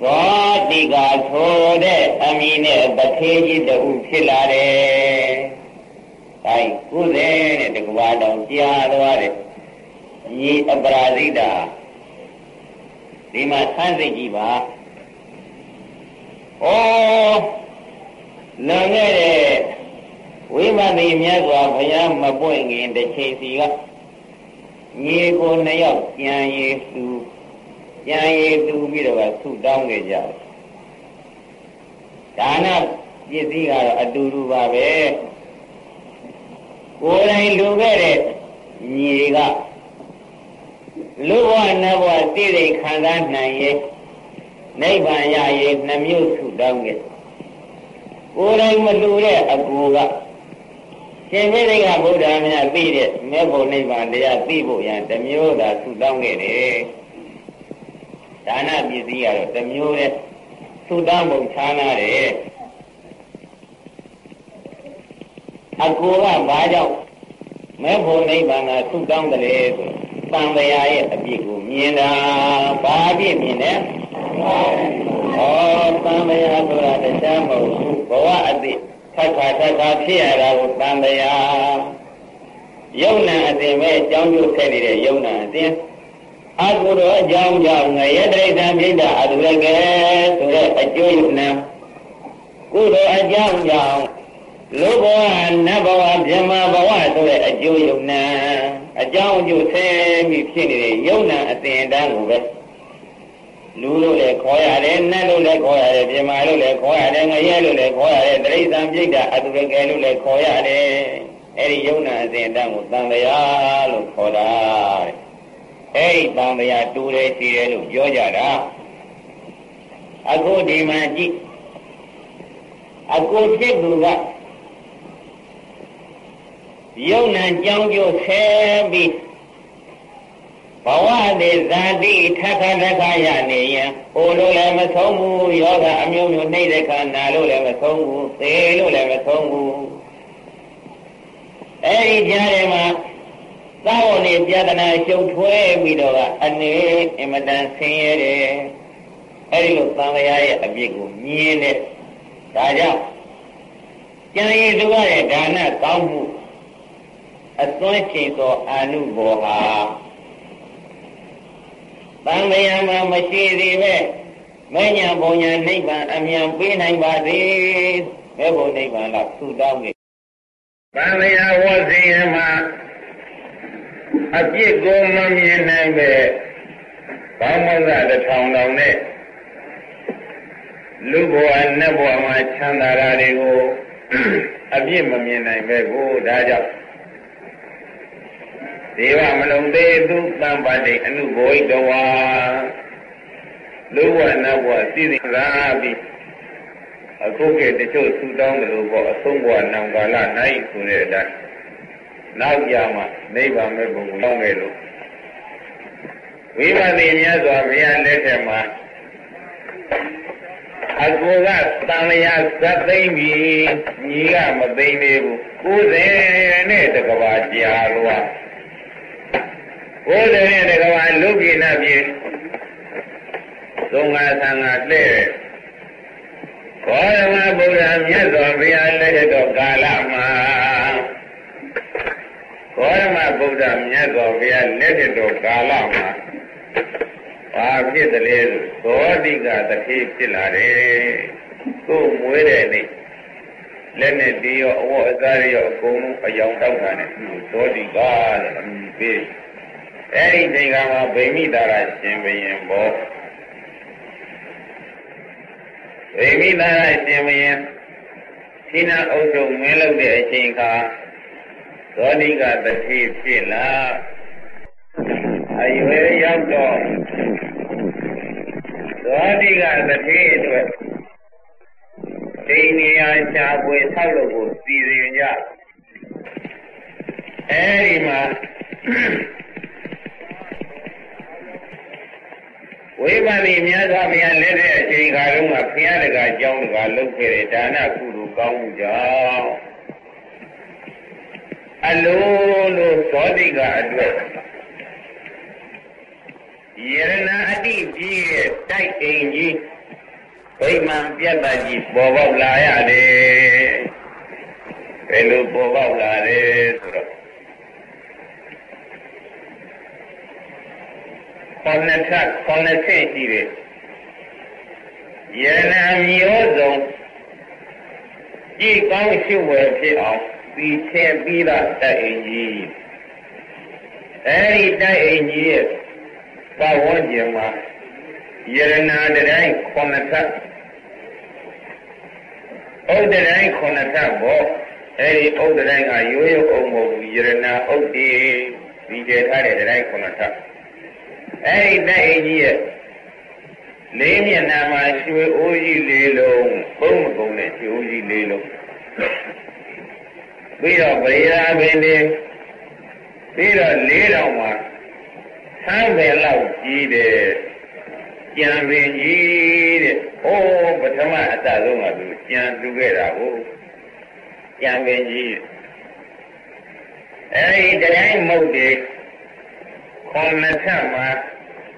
သောတိကဆိုတဲ့အမိနဲ့ပထေးကြီးတူဖြစ်လာတယ်။ ဒါကုသေနဲ့တကွာတော်ကြားသွားတယ်။ညီအပရာဇိတာဒီမှာဆန်းစိတ်ကြီးပါ။ဩလွန်ခဲ့တဲ့ဝိမသိမြတ်စွာဘုရားမပွင့်ခင်တစ်ချိန်စီကညီကိုနှစ်ယောက်ကြံရည်သူပြန်ရည်တူပြီးတော့ဆုတောင်းခဲ့ကြတယ်ဒါနပစ္စည်းကတော့အတူတူပါပဲ ကိုယ်တိုင်လူခဲ့တဲ့ညီကလူဘဝနတ်ဘဝသိသိခံစားနိုင်ရဲ့နိဗ္ဗာန်ရရဲ့နှမျိုးဆုတောင်းခဲ့ကိုယ်တိုင်မလူတဲ့အကူကရှင်မေရိကဗုဒ္ဓမြတ်သိတဲ့မေဖို့နိဗ္ဗာန်တရားသိဖို့ရန်တမျိုးသာဆုတောင်းခဲ့တယ်ဒါနပစ္စည်းကတော့တစ်မျိုးနဲ့သုတမုံခြားနာတယ် အကူကဘာကြောင့်မဲဖို့နိဗ္ဗာန်ကသုတောင်းတယ်ဆိုတန်တရာရဲ့အပြစ်ကိုမြင်တာဘာအပြစ်မြင်လဲဩတန်တရာဆိုတာတရားမဟုတ်ဘူးဘဝအတိထပ်ခါထပ်ခါဖြစ်ရတာကိုတန်တရာယုံနာအစဉ်ပဲအကြောင်းကျိုးဆက်နေတဲ့ယုံနာအစဉ်အကုသိုလ်အကြောင်းကြောင့်ငရဲတိရစ္ဆာန်ပြိတ္တာအတုရကဲဆိုတဲ့အကျိုးယုံနာကုသိုလ်အကြောင်းကြောင့် လူဘဝနတ်ဘဝဗြဟ္မာဘဝဆိုတဲ့အကျိုးယုံနာအကြောင်းအကျိုးဆင်းပြီးဖြစ်နေတဲ့ယုံနာအစဉ်တန်းကိုပဲလူလို့လည်းခေါ်ရတယ်နတ်လို့လည်းခေါ်ရတယ်ဗြဟ္မာလို့လည်းခေါ်ရတယ်ငရဲလို့လည်းခေါ်ရတယ်တိရစ္ဆာန်ပြိတ္တာအတုရကဲလို့လည်းခေါ်ရတယ်အဲ့ဒီယုံနာအစဉ်တန်းကိုတန်တရားလို့ခေါ်တာတဲ့အဲ့ဒီတန်တရားတူတယ်ရှိတယ်လို့ပြောကြတာအခုဒီမှာကြည့်အခုဖြစ်သူက ယုံနံကြောင်းကျိုးဆဲပြီးဘဝတည်ဇာတိထထထခရနေရင်ဟိုလိုလည်းမဆုံးဘူးယောဂအမျိုးမျိုးနှိမ့်တဲ့ခါနာလို့လည်းမဆုံးဘူးသေလို့လည်းမဆုံးဘူးအဲဒီကြားထဲမှာသာဝနေပြဒနာရှုပ်ထွဲပြီးတော့အနေအင်မတန်ဆင်းရဲတယ်အဲဒီလိုသံဃာရဲ့အပြစ်ကိုမြင်တဲ့ဒါကြောင့်ကျန်ရည်သူရတဲ့ဒါနကောင်းမှု အသွမ်းချိန်သောအာနုဘောဟာတန်မြာမှာမရှိသေးပဲမညာဘုံညာနိဗ္ဗာန်အမြန်ပေးနိုင်ပါစေမေဘုံနိဗ္ဗာန်တော့သူတောင်းနေတန်မြာဝစီယမှာအပြစ်ကိုမမြင်နိုင်ပဲဘာမှမကတထောင်တောင်နဲ့လူဘဝနဲ့ဘဝမှာချမ်းသာတာတွေကိုအပြစ်မမြင်နိုင်ပဲကိုဒါကြောင့် ဒေဝမလုံသေးသူတံပါတိအနုဘောဣတဝါလူဘဝနတ်ဘဝစီစဉ်ရာပြီးအခုကတချို့ဆူတောင်းတယ်လို့ပေါ့အဆုံးဘဝနောင်ကာလနိုင်ဆိုတဲ့အတိုင်းနောက်ကြမှာနိဗ္ဗာန်မဲ့ဘုံကိုတောင်းခဲ့လို့ဝိပဿနာမြတ်စွာဘုရားလက်ထက်မှာအကိုကတန်လျာဇတ်သိမ့်ပြီညီကမသိမ့်သေးဘူး90နဲ့တကဘာကြာလို့ 90နဲ့တကဘာလူပြင်းနာပြေသုံးငါသံဃာတဲ့ဘောရမဗုဒ္ဓမြတ်စွာဘုရားလက်ထက်တော်ကာလမှာဘောရမဗုဒ္ဓမြတ်စွာဘုရားလက်ထက်တော်ကာလမှာဘာဖြစ်တယ်လဲသောတိကတတိဖြစ်လာတယ်ကိုယ်မွေးတဲ့နေ့လက်နဲ့တီးရောအဝတ်အစားရောအကုန်လုံးအယောင်တောက်တာနဲ့သောတိကလို့အမည်ပေး အဲ့ဒီချိန်ကမှဗိမိတာရရှင်ဘရင်ဘောဗိမိတာရရှင်ဘရင်ခိနာအုပ်ချုပ်မင်းလုပ်တဲ့အချိန်ခါသောတိကတတိဖြစ်လာအရွယ်ရောက်တော့သောတိကသတိအတွက်ဒီနေရာရှားပွေဆောက်လို့ကိုစီစဉ်ကြအဲဒီမှာ ဝိပါတိမြတ်စွာဘုရားလက်တဲ့အချိန်ခါတုန်းကဘုရားတကာကြောင်းတကာလုပ်ခဲ့တဲ့ဒါနကုသိုလ်ကောင်းမှုကြောင့်အလိုလိုသောတိကအတွက်ယရဏအတိပြည့်ရဲ့တိုက်အိမ်ကြီးဗိမာန်ပြတ်တကြီးပေါ်ပေါက်လာရတယ်ဘယ်လိုပေါ်ပေါက်လာလဲဆိုတော့ ခေါင်းနဲ့ထပ်ခေါင်းနဲ့ဆင့်ရှိတယ်ယရဏမျိုးစုံကြည်ကောင်းရှိဝယ်ဖြစ်အောင်ပြီးထည့်ပြီးသားတိုက်အိမ်ကြီးအဲဒီတိုက်အိမ်ကြီးရဲ့ပတ်ဝန်းကျင်မှာယရနာတိုင်းခုနှစ်ထပ်ဥဒ္ဒတိုင်းခုနှစ်ထပ်ပေါ့အဲဒီဥဒ္ဒတိုင်းကရိုးရိုးအောင်မဟုတ်ဘူးယရနာဥဒ္ဒေဒီကျေထားတဲ့တိုင်းခုနှစ်ထပ် အဲဒီတဲ့အိကြီးရဲ့လေးမျက်နှာမှာရွှေအိုးကြီးလေးလုံးပုံမကုန်တဲ့ရွှေအိုးကြီးလေးလုံးပြီးတော့ဗေရာပင်တွေပြီးတော့လေးတော်မှာဆန်းပင်လောက်ကြီးတယ်ကြံပင်ကြီးတဲ့ဟိုးပထမအတဆုံးကသူကြံလူခဲ့တာကိုကြံပင်ကြီးအဲဒီတိုင်းမုတ်တွေ ခွန်နှစ်ထပ်မှာ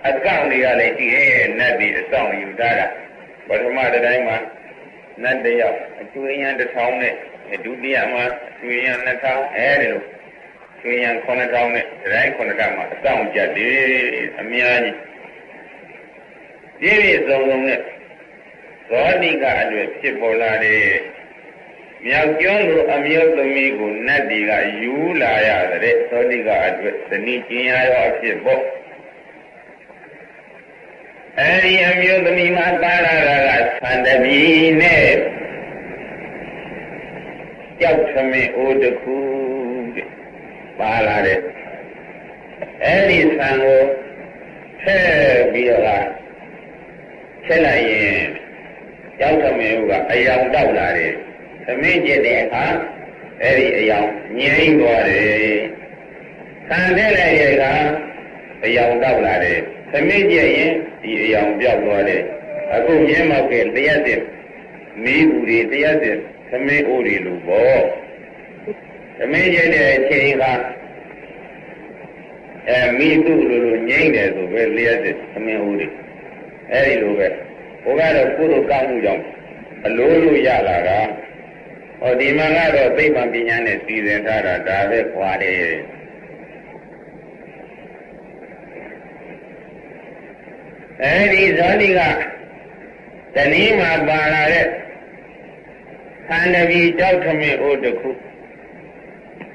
အကောင့်တွေကလည်းရှိရဲ့နတ်တွေအဆောင်ယူထားတာပထမတိုင်းမှာနတ်တယောက်အကျွေးရန်တစ်ထောင်နဲ့ဒုတိယမှာအကျွေးရန်နှစ်ထောင်အဲဒီလိုကျွေးရန်9000နဲ့တိုင်း9000မှာအဆောင်ကြတယ်အများကြီးပြည့်ပြည့်စုံစုံနဲ့ဇောတိကအတွေ့ဖြစ်ပေါ်လာတဲ့ မြောက်ကျွန်းလိုအမျိုးသမီးကိုနတ်တွေကယူလာရတဲ့သောတိကအတွေ့သတိကျင်ရရောအဖြစ်ပေါ့အဲဒီအမျိုးသမီးမှာတာလာတာကသန္တပီနဲ့ကြောက်သမင်အိုးတခုတဲ့ပါလာတဲ့အဲဒီဆံကိုထည့်ပြီးတော့ချက်လိုက်ရင်ကြောက်သမင်းကအယောင်တောက်လာတယ် သမင်းကျက်တဲ့အခါအဲ့ဒီအယောင်ငြိမ့်သွားတယ်ခံတဲ့လိုက်တဲ့အခါအယောင်တောက်လာတယ်သမင်းကျက်ရင်ဒီအယောင်ပြောက်သွားတယ်အခုမြင်းမောက်ကတရားစစ်မီးဘူးတွေတရားစစ်သမင်းအိုးတွေလို့ပေါ့သမင်းကျက်တဲ့အချိန်ကအဲမိသူ့လိုလိုငြိမ့်တယ်ဆိုပဲလျှက်စစ်သမင်းအိုးတွေအဲဒီလိုပဲဘုရားတော့ကုသိုလ်ကောင်းမှုကြောင့်အလိုလိုရလာတာ ဟောဒီမှာကတော့သိပ္ပံပညာနဲ့စီစဉ်ထားတာဒါပဲခွာတယ်အဲဒီဇောတိကတဏီမှာပါလာတဲ့ခန္ဓာကြီးကြောက်ထမင်းအိုးတစ်ခု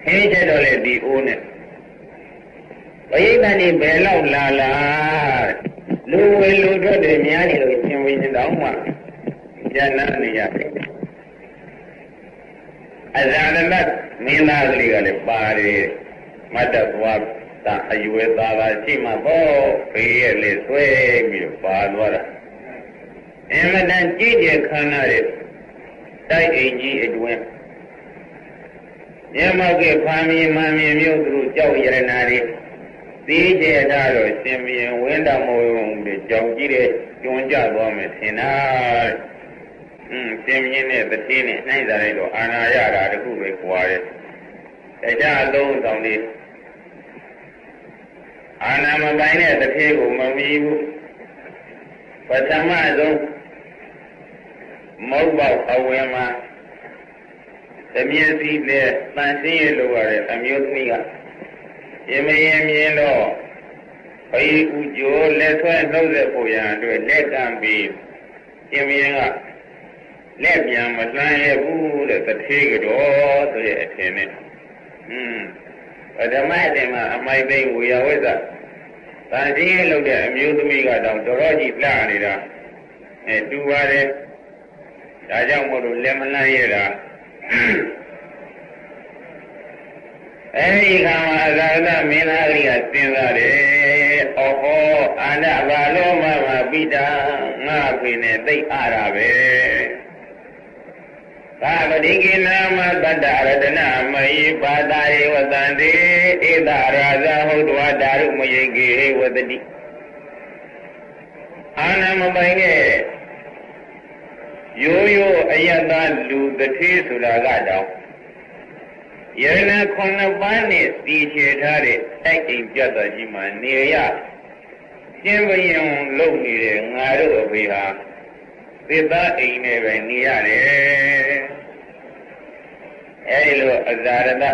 ဟင်းချက်တော့လေဒီအိုးနဲ့ဘယိတန်ဒီဘယ်လောက်လာလားလူဝင်လူထွက်တွေများနေလို့ရှင်ဝင်တောင်းမှဉာဏ်နာနေရတယ် အဇာနမတ်မင်းသားကလေးကလည်းပါတယ်မတ်တသွားတာအယူဝဲသားသာရှိမှပေါ့ဘေးရဲ့လေဆွဲပြီးတော့ပါသွားတာအင်မတန်ကြည်ကျခန္ဓာရဲ့တိုက်အိမ်ကြီးအတွင်းမြတ်မောက်ကဖာမီမန်မြမျိုးသူတို့ကြောက်ရနာတွေသိကျက်တာတော့ရှင်ဘရင်ဝင်းတော်မုံတွေကြောင်ကြည့်တဲ့ကျွန်းကြသွားမယ်ထင်တာ อืมရှင်ဘရင်နဲ့တတိနဲ့နှိုင်းစားလိုက်တော့အာနာရတာတခုပဲကြွားတယ်တရားအလုံးဆောင်လေးအာနာမပိုင်တဲ့တတိကိုမမီဘူးပထမဆုံးမုတ်ပေါက်အဝင်မှာသမီးစီနဲ့တန်ရှင်းရလို့ရတဲ့အမျိုးသမီးကရင်မရင်မြင်တော့ဘိဥကျိုးလက်ဆွဲနှုတ်ဆက်ဖို့ရန်အတွက်လက်ကံပြီးရင်မရင်က လက်ပြန်မလှမ်းရဘူးတဲ့တထေးကတော့ဆိုတဲ့အထင်နဲ့อืมပထမအတင်မှာအမိုက်သိဝေယဝိဇ္ဇတန်ရှင်းလုပ်တဲ့အမျိုးသမီးကတော့တော်တော်ကြီးလှနေတာအဲတူပါတယ်ဒါကြောင့်မို့လို့လက်မလှမ်းရတာအဲဒီခါမှာအသာဒမင်းသားကြီးကစဉ်းစားတယ်။အော်ဟောအာနဘာလို့မှမပိတာငါဖေနဲ့သိအားတာပဲ။ သာပတိကိနာမတတ္တရတနာမယိပါတာယေဝတံတေဧတရာဇဟုတ်တော်ဓာရုမယိကေဝတတိအာနမပိုင်တဲ့ရိုးရိုးအယတ္တလူတထေးဆိုတာကတော့ယရဏခုနှစ်ပါးနဲ့တည်ချေထားတဲ့တိုက်အိမ်ပြတ်တော်ကြီးမှာနေရရှင်းပရင်လုံနေတဲ့ငါတို့အဖေဟာ သစ္စာအိမ်နဲ့ပဲနေရတယ်အဲဒီလိုအဇာရတ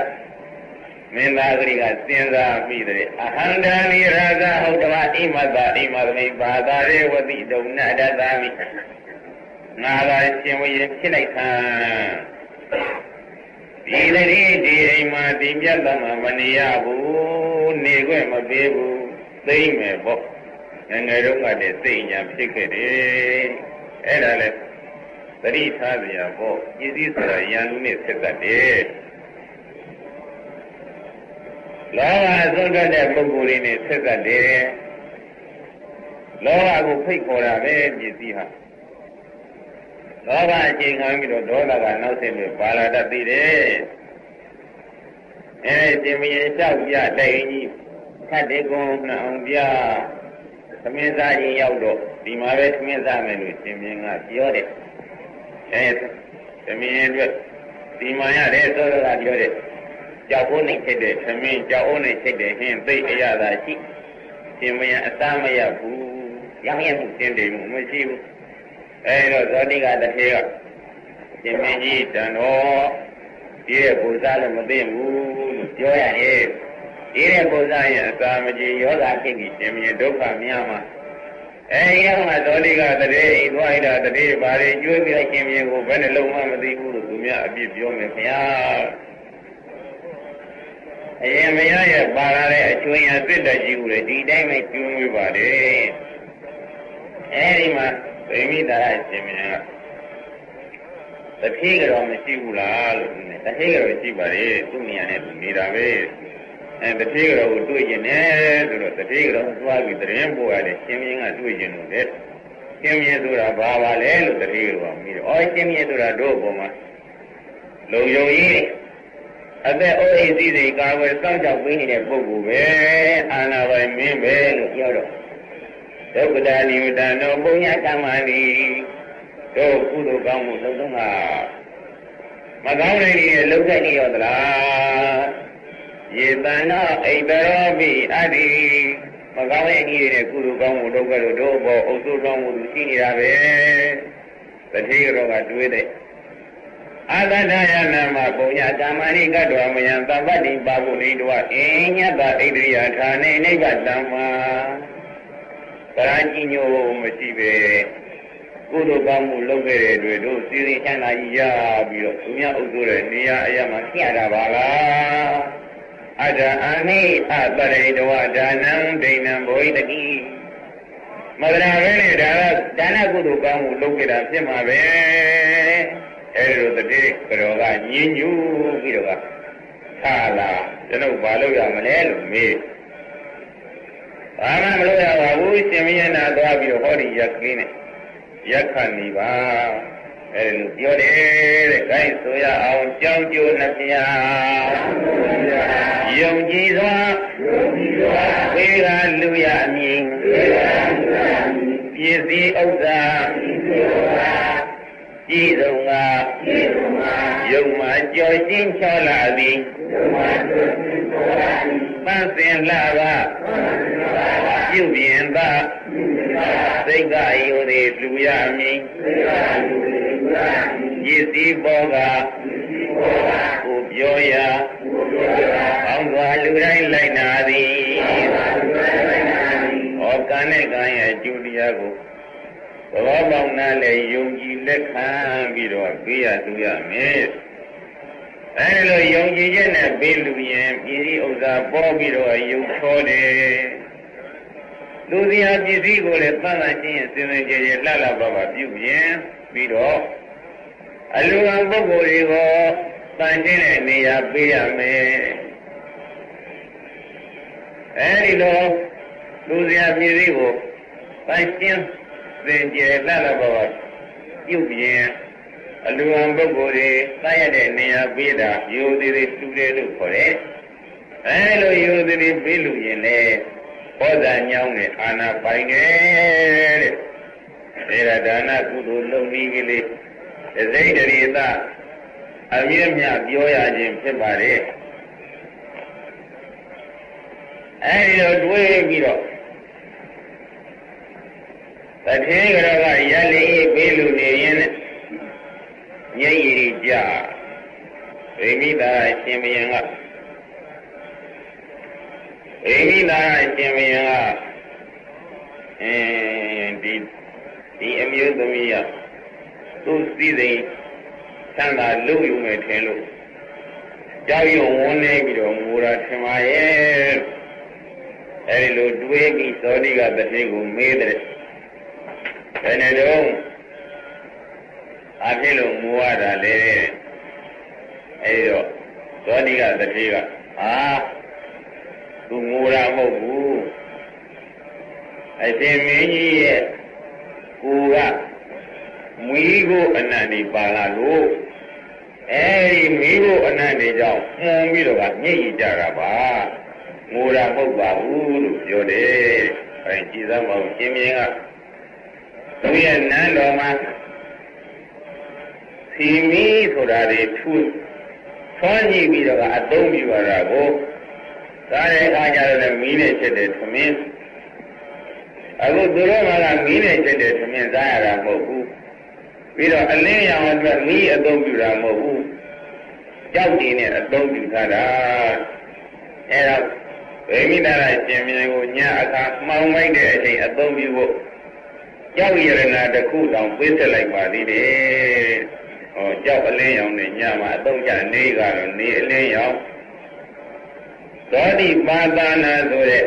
မင်းသားကလေးကစဉ်းစားမိတယ်အဟန္တာနိရာဇဟုတ်တော်အိမတအိမသမိဘာသာရေဝတိဒုံနတတမိငါကရှင်ဝရင်ဖြစ်လိုက်တာဒီတည်းဒီအိမ်မှာဒီပြတ်သမမနေရဘူးနေခွင့်မပေးဘူးသိမ့်မယ်ပေါ့ငငယ်တုန်းကတည်းသိညာဖြစ်ခဲ့တယ် အဲ့ဒါလဲသတိထားစရာပေါ့ပစ္စည်းဆိုတာရန်လူနဲ့ဆက်တတ်တယ်လောဘအစွန်းထွက်တဲ့ပုဂ္ဂိုလ်လေးနဲ့ဆက်တတ်တယ်လောဘကိုဖိတ်ခေါ်တာပဲပစ္စည်းဟာလောဘအချိန်ခံပြီးတော့ဒေါသကနောက်ဆက်ပြီးပါလာတတ်သေးတယ်။အဲဒီရှင်မင်းလျှောက်ပြတိုင်ကြီးခတ်တေကုံနှအောင်ပြသမင်းစားရင်ရောက်တော့ ဒီမှာပဲသမင်းစားမယ်လို့ရှင်မင်းကပြောတယ်။အဲသမင်းအတွက်ဒီမှာရတယ်သောရကပြောတယ်။ကြောက်ဖို့နေဖြစ်တဲ့သမင်းကြောက်ဖို့နေဖြစ်တဲ့ဟင်းသိအရသာရှိရှင်မင်းအသားမရဘူး။ရောင်ရမှုတင်တယ်မှုမရှိဘူး။အဲဒါဇောတိကတထေကရှင်မင်းကြီးတန်တော်ဒီရဲ့ပူဇာလို့မသိဘူးလို့ပြောရတယ်ဒီရဲ့ပူဇာရဲ့အစာမကြီးယောဂဖြစ်ပြီးရှင်မင်းဒုက္ခများမှာ အဲဒီကမှဇောတိကတထေဤသွားရတာတထေဘာတွေကျွေးပြီးလိုက်ရှင်မင်းကိုဘယ်နှလုံးမှမသိဘူးလို့သူများအပြစ်ပြောမယ်ခင်ဗျာအရင်မရရဲ့ပါလာတဲ့အကျွင်းရစစ်တကြီးကိုလေဒီတိုင်းပဲကျွန်းဝေးပါတယ်အဲဒီမှာဗိမိတာရရှင်မင်းကတတိကတော့မရှိဘူးလားလို့တတိကတော့ရှိပါလေသူ့နေရာနဲ့သူနေတာပဲ အဲတတိကတော့ကိုတွေ့ကျင်တယ်ဆိုတော့တတိကတော့သွားပြီးတရင်ပို့ရတယ်ရှင်မင်းကတွေ့ကျင်လို့လေရှင်မြတ်ဆိုတာဘာပါလဲလို့တတိယကမိတော့အော်ရှင်မြတ်ဆိုတာတို့ဘုံမှာလုံယုံကြီးအသက်အိုးအိမ်စည်းစိမ်ကာဝယ်စောင့်ရှောက်ပေးနေတဲ့ပုဂ္ဂိုလ်ပဲအာနာပိုင်မင်းပဲလို့ပြောတော့ဒုက္ခတာနိဝတ္တနောပုညကမ္မဏီတို့ကုသိုလ်ကောင်းမှုလုံးလုံးကမကောင်းတဲ့ကြီးလုံးတဲ့ကြီးရောသလား ယေတနာဣတရောပိအတ္တိမကောင်းတဲ့ကြီးတဲ့ကုသိုလ်ကောင်းမှုလုပ်ကြလို့တို့ဘောအုပ်စိုးကောင်းမှုရှိနေတာပဲတတိယတော့ကတွေးတဲ့အာသဒယနာမပုံညာကာမဏိကတ္တဝမယံသဗ္ဗတိပါပုလိတဝအင်းညတဣတရိယဌာနေနိဗ္ဗတံမာကရာကြည်ညိုမရှိပဲကုသိုလ်ကောင်းမှုလုပ်ခဲ့တဲ့တွေတို့စီရင်ချမ်းသာကြီးရပြီးတော့သူများအုပ်စိုးတဲ့နေရာအရာမှာညှတာပါလား အတ္တအာနိအတရိတဝဒါနံဒိဏံဘောဟိတတိမဂရာပဲနဲ့ဒါကဒါနကုသိုလ်ကောင်းမှုလုပ်ခဲ့တာဖြစ်မှာပဲအဲဒီလိုတတိကြောကညင်းညူးပြီးတော့ကသာလာကျွန်ုပ်ဘာလုပ်ရမလဲလို့မေးဘာမှမလုပ်ရပါဘူးရှင်မင်းနာသွားပြီးတော့ဟောဒီရက်ကင်းနဲ့ရက်ခဏီပါ အဲဒီလိုပြောတယ်တဲ့ခိုင်းဆိုရအောင်ကြောင်းကျိုးနှပြယုံကြည်စွာဝေကလူရအမြင်ပစ္စည်းဥစ္စာကြည်စုံကယုံမှကြော်ရှင်းချောလာသည်ပန်းစင်လာပါပြုပြင်သာစိတ်ကယုံသည်လူရမည် ရည်စည်းပေါ်ကကိုပြောရာကောင်းစွာလူတိုင်းလိုက်နာသည်ဟောကံနဲ့ကံရဲ့အကျိုးတရားကိုသဘောပေါက်နားလဲယုံကြည်လက်ခံပြီးတော့ပေးရသူရမယ်အဲလိုယုံကြည်ချက်နဲ့ပေးလူရင်ပြည်စည်းဥစ္စာပေါ်ပြီးတော့ယုံချောတယ် လူစရာပစ္စည်းကိုလည်းသတ်မှတ်ခြင်းစင်စင်ကြယ်ကြယ်လှလှပပပြုပြင်ပြီးတော့အလူအပုဂ္ဂိုလ်တွေကိုတန်ခြင်းတဲ့နေရာပေးရမယ်အဲဒီလိုလူစရာပစ္စည်းကိုတန်ခြင်းစင်ကြယ်လှလှပပပြုပြင်အလူအပုဂ္ဂိုလ်တွေတတ်ရတဲ့နေရာပေးတာယူသေးသေးတူတယ်လို့ခေါ်တယ်အဲလိုယူသေးသေးပေးလို့ရင်လည်း ဘောဇာညောင်းနဲ့အာနာပိုင်တယ်တဲ့ဒါဒါနကုသိုလ်လုပ်ပြီးကလေးတစိမ့်တရိသအမြင့်မြတ်ပြောရခြင်းဖြစ်ပါတယ်အဲဒီလိုတွေးပြီးတော့တထေကရောကရလေးပေးလို့နေရင်မျက်ရည်ကြဗိမိတာရှင်ဘုရင်က ဣမိသာရှင်ဘုရင်ကအင်းဒီဒီအမျိုးသမီးကသူ့စည်းစိမ်သံသာလုံယူမယ်ထင်လို့ကြောက်ရွံ့ဝန်းနေပြီးတော့ငိုတာထင်ပါရဲ့အဲဒီလိုတွေးပြီးသောတိကတတိကိုမေးတဲ့ဘယ်နဲ့တော့အဖြစ်လို့ငိုရတာလေအဲဒီတော့သောတိကတတိကအာ သူငိုတာမဟုတ်ဘူးအရှင်မင်းကြီးရဲ့ကိုကမီးကိုအနန္တိပါလာလို့အဲဒီမီးကိုအနန္တိကြောင့်မှုန်ပြီးတော့ကညှိကြတာပါငိုတာမဟုတ်ပါဘူးလို့ပြောတယ်အဲကြည်သားမအောင်ရှင်မင်းကသူရဲ့နန်းတော်မှာစီမီဆိုတာတွေထူဆွမ်းကြည့်ပြီးတော့အသုံးပြုရတာကို စားတဲ့အခါကျတော့မီးနဲ့ချက်တဲ့သမင်းအခုသူတို့ကမီးနဲ့ချက်တဲ့သမင်းစားရတာမဟုတ်ဘူးပြီးတော့အလင်းရောင်အတွက်မီးအသုံးပြုတာမဟုတ်ဘူးကြောက်ကြီးနဲ့အသုံးပြုထားတာအဲတော့ဗေမိတာရရှင်မြင်ကိုညအခါမှောင်လိုက်တဲ့အချိန်အသုံးပြုဖို့ကြောက်ရရနာတစ်ခုတောင်ပေးဆက်လိုက်ပါသေးတယ်ဟောကြောက်အလင်းရောင်နဲ့ညမှာအသုံးချနေကတော့နေအလင်းရောင် သောတိပါဒနာဆိုတဲ့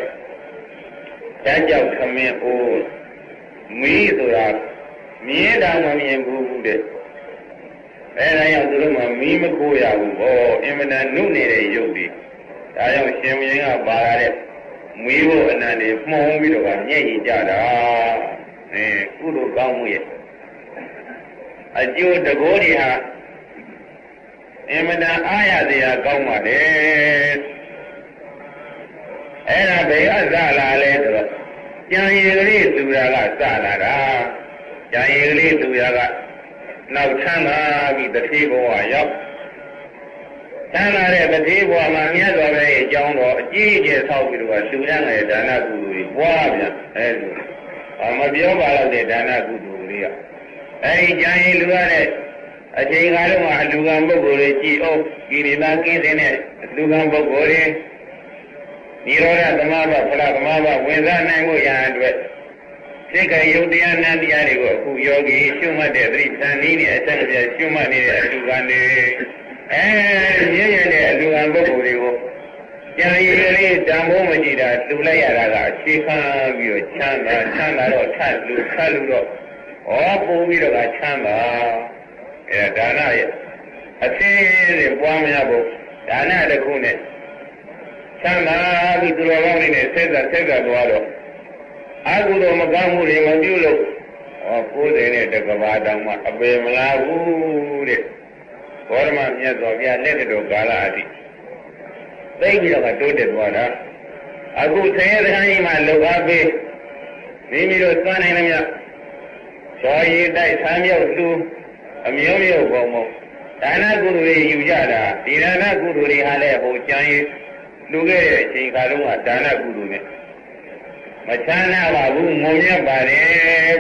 ဓာတ်ကြောက်ခမင်းအိုးမီးဆိုတာမြင်တာမမြင်ဘူးတဲ့အဲဒါကြောင့်သူတို့ကမီးမခိုးရဘူးဟောအင်မတန်နုနေတဲ့ရုပ်တွေဒါကြောင့်ရှင်မင်းကပါရတဲ့မီးဖို့အနန္တေမှုံးပြီးတော့ညှိ့ကြတာအဲကုသိုလ်ကောင်းမှုရဲ့အကျိုးတကိုးတွေဟာအင်မတန်အားရစရာကောင်းပါလေ အဲ့ဒါဘယ်အစလာလဲဆိုတော့ကြံရည်ကလေးသူရာကစလာတာကြံရည်ကလေးသူရာကနောက်ထမ်းလာပြီးတတိဘဝရောက်တန်းလာတဲ့တတိဘဝမှာမြတ်စွာဘုရားရဲ့အကြောင်းတော်အကြီးအကျယ်ဆောက်ပြီးတော့လူရမ်းတဲ့ဒါနကုသိုလ်တွေပွားပြန်အဲလိုအမပြောပါတော့တဲ့ဒါနကုသိုလ်တွေကအဲဒီကြံရည်လူရတဲ့အချိန်ကာလမှာအလူကံပုဂ္ဂိုလ်တွေကြည်အောင်ကိရိတာကင်းတဲ့အလူကံပုဂ္ဂိုလ်တွေ နိရောဓသမဘဖလားသမဘဝင်စားနိုင်ဖို့ရန်အတွက်စိတ်ကယုတ်တရားနန္တရားတွေကိုအခုယောဂီရှုမှတ်တဲ့သတိသန်နည်းနဲ့အဆက်အပြတ်ရှုမှတ်နေတဲ့အလူကံတွေအဲရရတဲ့အလူကံပုဂ္ဂိုလ်တွေကိုကြံရည်ကလေးတန်ဖိုးမကြည့်တာတူလိုက်ရတာကအခြေခံပြီးတော့ချမ်းသာချမ်းသာတော့ထပ်လူထပ်လူတော့ဩပို့ပြီးတော့ကချမ်းသာအဲဒါနရဲ့အသိတွေပွားများဖို့ဒါနတစ်ခုနဲ့ ချမ်းသာပြီးသူတော်ကောင်းတွေနဲ့ဆက်သက်ဆက်သက်သွားတော့အကုသိုလ်မကောင်းမှုတွေမပြုလို့ဟော90နဲ့တကဘာတောင်မှအပေမလားဘူးတဲ့ဘောရမမြတ်စွာဘုရားလက်တော်ကာလအတိသိပြီးတော့တိုးတက်သွားတာအခုဆင်းရဲသခန်းကြီးမှာလုံအားပေးမိမိတို့သွမ်းနိုင်တယ်မြတ်ဇော်ရည်တိုက်ဆမ်းမြောက်သူအမျိုးမျိုးပုံပုံဒါနကုသိုလ်တွေယူကြတာဒီဒါနကုသိုလ်တွေဟာလည်းဟိုကြံရည် လူခဲ့တဲ့အချိန်ခါတုန်းကဒါနကုသိုလ်နဲ့မချမ်းသာပါဘူးငုံမြတ်ပါတယ်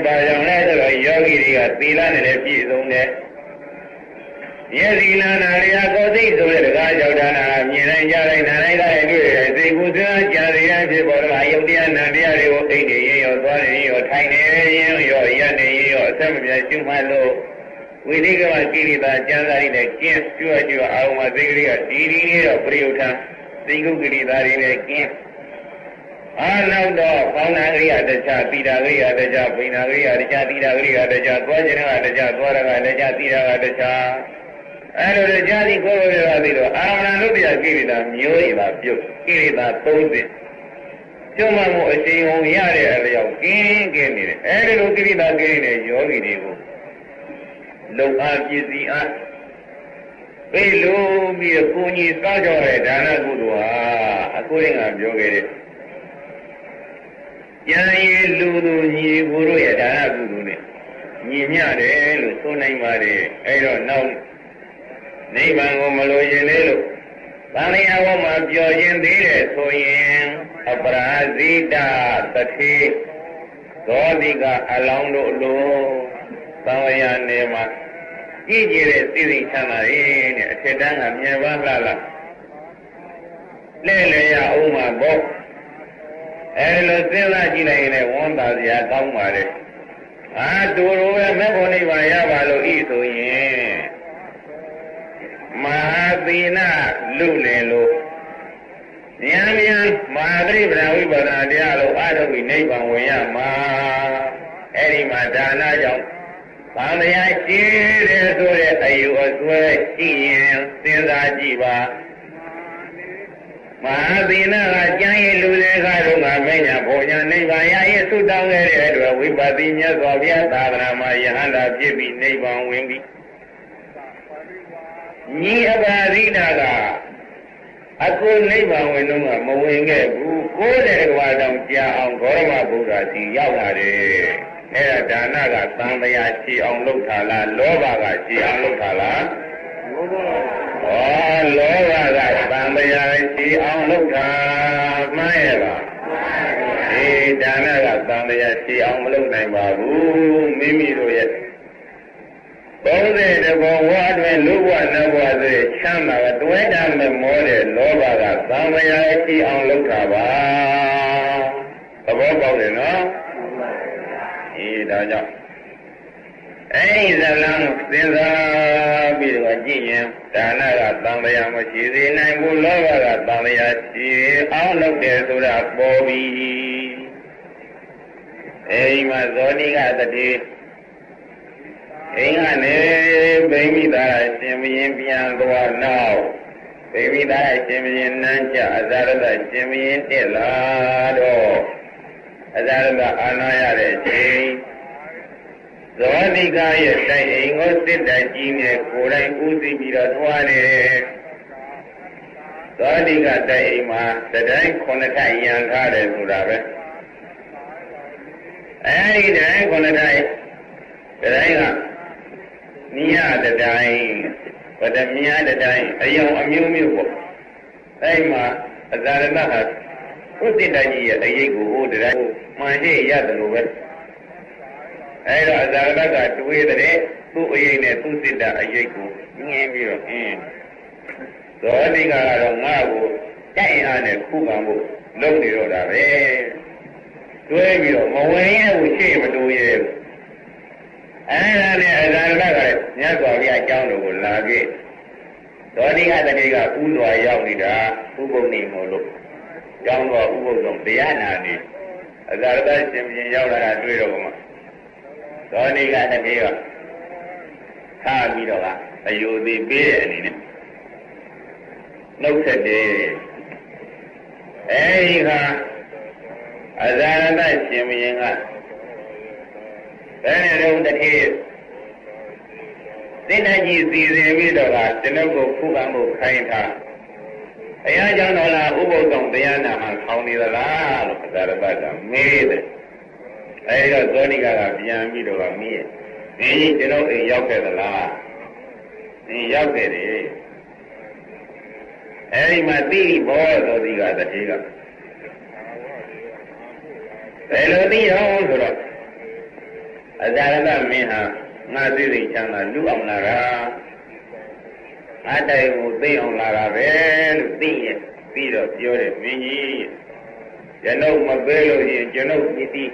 ။ဘာကြောင့်လဲဆိုတော့ယောဂီတွေကသီလနဲ့လည်းပြည့်စုံတယ်။ယေသီနာနာရိယကိုသိဆိုတဲ့တကားကြောင့်ဒါနာမြင်နိုင်ကြတိုင်းနာနိုင်ကြတိုင်းတွေ့တယ်သိကုသနာကြာရရဖြစ်ပေါ်လာယုတ်တရားနာတရားတွေကိုအိတ်တွေရင်ရောသွားတယ်ရောထိုင်နေရင်ရောရက်နေရင်ရောအဆက်မပြတ်ရှုမှတ်လို့ဝိသိကဝကိရိတာကျမ်းစာရင်းနဲ့ကျင်းကျွတ်ကျွတ်အာရုံမှာသိကလေးကဒီဒီလေးတော့ပြယုထံ သိကုကိရိတာတွေနဲ့ကျင်းအာနောက်တော့ဘောင်းနာကရိယာတခြားတိတာကရိယာတခြားဘိနာကရိယာတခြားတိတာကရိယာတခြားသွားခြင်းကတခြားသွားရကတခြားတိတာကတခြားအဲလိုတခြားဒီကိုယ်ကိုယ်ရပြီးတော့အာမဏလုတ္တရာကိရိတာမျိုးရည်ပါပြုတ်ကိရိတာ30ကျွမ်းမမှုအချိန်ဟုံရတဲ့အလျောက်ကင်းကင်းနေတယ်အဲဒီလိုကိရိတာကိရိတဲ့ယောဂီတွေကိုလုံအားပစ္စည်းအား ပြေလို့ပြီးကိုကြီးစောကြတဲ့ဒါနကုသိုလ်ဟာအခုရင်ကပြောခဲ့တဲ့ဉာဏ်ရည်လူသူညီကိုတို့ရဲ့ဒါနကုသိုလ်နဲ့ညီမျှတယ်လို့ဆိုနိုင်ပါတယ်အဲတော့နောက်နိဗ္ဗာန်ကိုမလိုချင်သေးလို့သံဃာဝမှာပြောခြင်းသေးတယ်ဆိုရင်အပရာဇိတသတိသောတိကအလောင်းတို့လိုသံဃာနေမှာ ကြည့်ကြတဲ့သိသိချမ်းသာရေးနဲ့အထက်တန်းကမြင်ပါလားလားလဲ့လေရအောင်မှာပေါ့အဲဒီလိုစဉ်းစားကြည့်လိုက်ရင်လည်းဝမ်းသာစရာကောင်းပါလေအာတူလိုပဲမေဖို့နိဗ္ဗာန်ရပါလို့ဤဆိုရင်မဟာသီနာလူလင်လို့ဉာဏ်ဉာဏ်မဟာသတိပ္ပံဝိပဿနာတရားလို့အာထုပ်ပြီးနိဗ္ဗာန်ဝင်ရမှာအဲ့ဒီမှာဒါနကြောင့် သံဃာရှိတယ်ဆိုတဲ့အယူအဆွဲရှိရင်စဉ်းစားကြည့်ပါမဟာသီနာကကျမ်းရည်လူတွေကတော့ငါမညာဘောညာနိဗ္ဗာန်ရရဲ့သုတောင်းခဲ့တဲ့အတွက်ဝိပါတိမြတ်စွာဘုရားသာသနာမှာယဟန္တာဖြစ်ပြီးနိဗ္ဗာန်ဝင်ပြီးညီအပါရိနာကအခုနိဗ္ဗာန်ဝင်တော့မဝင်ခဲ့ဘူးကိုယ်တဲ့ကဘာတောင်ကြာအောင်ဂေါရမဗုဒ္ဓစီရောက်လာတယ် အဲ့ဒါဒါနကသံတရားရှိအောင်လုပ်ထားလားလောဘကရှိအောင်လုပ်ထားလားလောဘဩလောဘကသံတရားရှိအောင်လုပ်တာမှန်ရဲ့လားအေးဒါနကသံတရားရှိအောင်မလုပ်နိုင်ပါဘူးမိမိတို့ရဲ့30တဘောဝါတွင်လူဘဝနဘဝဆိုချမ်းသာကတွဲတာမဲ့မောတဲ့လောဘကသံတရားရှိအောင်လုပ်တာပါသဘောပေါက်တယ်နော်အေး ဒါကြောင့်အဲဒီဇလံစဉ်းစားပြီးတော့ကြည့်ရင်ဒါနကသံဃာမရှိသေးနိုင်ဘူးလောဘကသံဃာရှိအောင်လုပ်တယ်ဆိုတာပေါ်ပြီအဲဒီမှာဇောတိကတတိအိမ်ကနေဗိမိသားရှင်မင်းပြန်သွားနောက်ဗိမိသားရှင်မင်းနန်းချအဇာရတရှင်မင်းတက်လာတော့ အဇာရတအာနာရတဲ့ချိန်ဇောတိကရဲ့တိုက်အိမ်ကိုစစ်တိုက်ကြီးနဲ့ကိုယ်တိုင်ဦးစီးပြီးတော့သွားတယ်ဇောတိကတိုက်အိမ်မှာတတိုင်းခုနှစ်ထိုင်ရန်ထားတယ်ဆိုတာပဲအဲဒီတိုင်းခုနှစ်ထိုင်တတိုင်းကနိယတတိုင်းဗဒမြာတတိုင်းအယုံအမျိုးမျိုးပေါ့အဲဒီမှာအဇာရဏဟာ ဥစ္စတကြီးရဲ့အရေးကိုဟိုတိုင်းမှန်ရှိရတယ်လို့ပဲအဲဒါအဇာရဏကတွေးတဲ့သူ့အရေးနဲ့သူ့စိတ္တအရေးကိုငင်းပြီးတော့အင်းဇောတိကကတော့ငါ့ကိုတိုက်အားနဲ့ခုခံဖို့လုပ်နေတော့တာပဲတွေးပြီးတော့မဝင်ရဘူးရှေ့မတိုးရဲဘူးအဲဒါနဲ့အဇာရဏကလည်းမြတ်စွာဘုရားအကြောင်းတော်ကိုလာခဲ့ဒေါတိကတတိကဥစွာရောက်နေတာဥပုံနေမို့လို့ ကျောင်းတော်ဥပုသ်ဆုံးတရားနာနေအဇာရတရှင်ပြန်ရောက်လာတာတွေ့တော့မှဒေါနိကတတိကထားပြီးတော့ကအယုသေးပေးတဲ့အနေနဲ့နှုတ်ဆက်တယ်အဲဒီကအဇာရတရှင်ပြန်ကဘယ်နဲ့တော့တတိစိတ်တကြီးစီစဉ်ပြီးတော့ကကျွန်ုပ်ကိုခုခံမှုခိုင်းထား ဘုရားကြောင့်တော်လားဥပုသ္တောတရားနာမှာခေါင်းနေသလားလို့သာရပတ်ကမေးတယ်အဲဒီတော့ဇောနိကကပြန်ပြီးတော့မေးရဲ့မင်းကြီးကျွန်တော်အိမ်ရောက်ခဲ့သလားမင်းရောက်ခဲ့တယ်အဲဒီမှာသိဘောသောတိကတတိကဘယ်လိုသိအောင်ဆိုတော့အဇာရတမင်းဟာငါသိသိချမ်းသာလူအောင်လာတာ ငါတိုင်ကိုသိအောင်လာတာပဲလို့သိရင်ပြီးတော့ပြောတယ်မင်းကြီးကျွန်ုပ်မပေးလို့ရင်ကျွန်ုပ်ပြည်တိ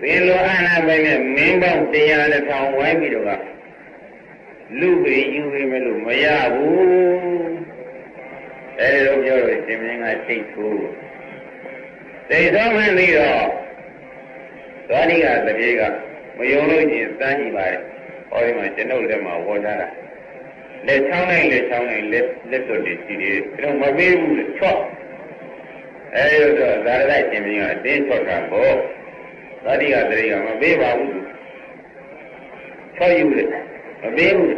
သင်လိုအာနာပဲနဲ့မင်းပေါင်းတရားတစ်ထောင်ဝိုင်းပြီးတော့ကလူပေယူပေမဲ့လို့မရဘူးအဲဒီလိုပြောလို့ရှင်မင်းကစိတ်ဆိုးစိတ်ဆိုးမှပြီးတော့သောဏိကတပြေကမယုံလို့ချင်းစမ်းကြည့်ပါရဲ့ဟောဒီမှာကျွန်ုပ်လက်မှာဝေါ်ထားတာ လက်ချောင်းနိုင်လက်ချောင်းနိုင်လက်လက်စွပ်တွေရှိသေးတယ်။ဒါတော့မပေးဘူးလေချော့။အဲဒါဆိုသာရလိုက်ရှင်မင်းကအတင်းချော့တာပေါ့။သာတိကတရေကမပေးပါဘူး။ချော့ယူလေမပေးဘူး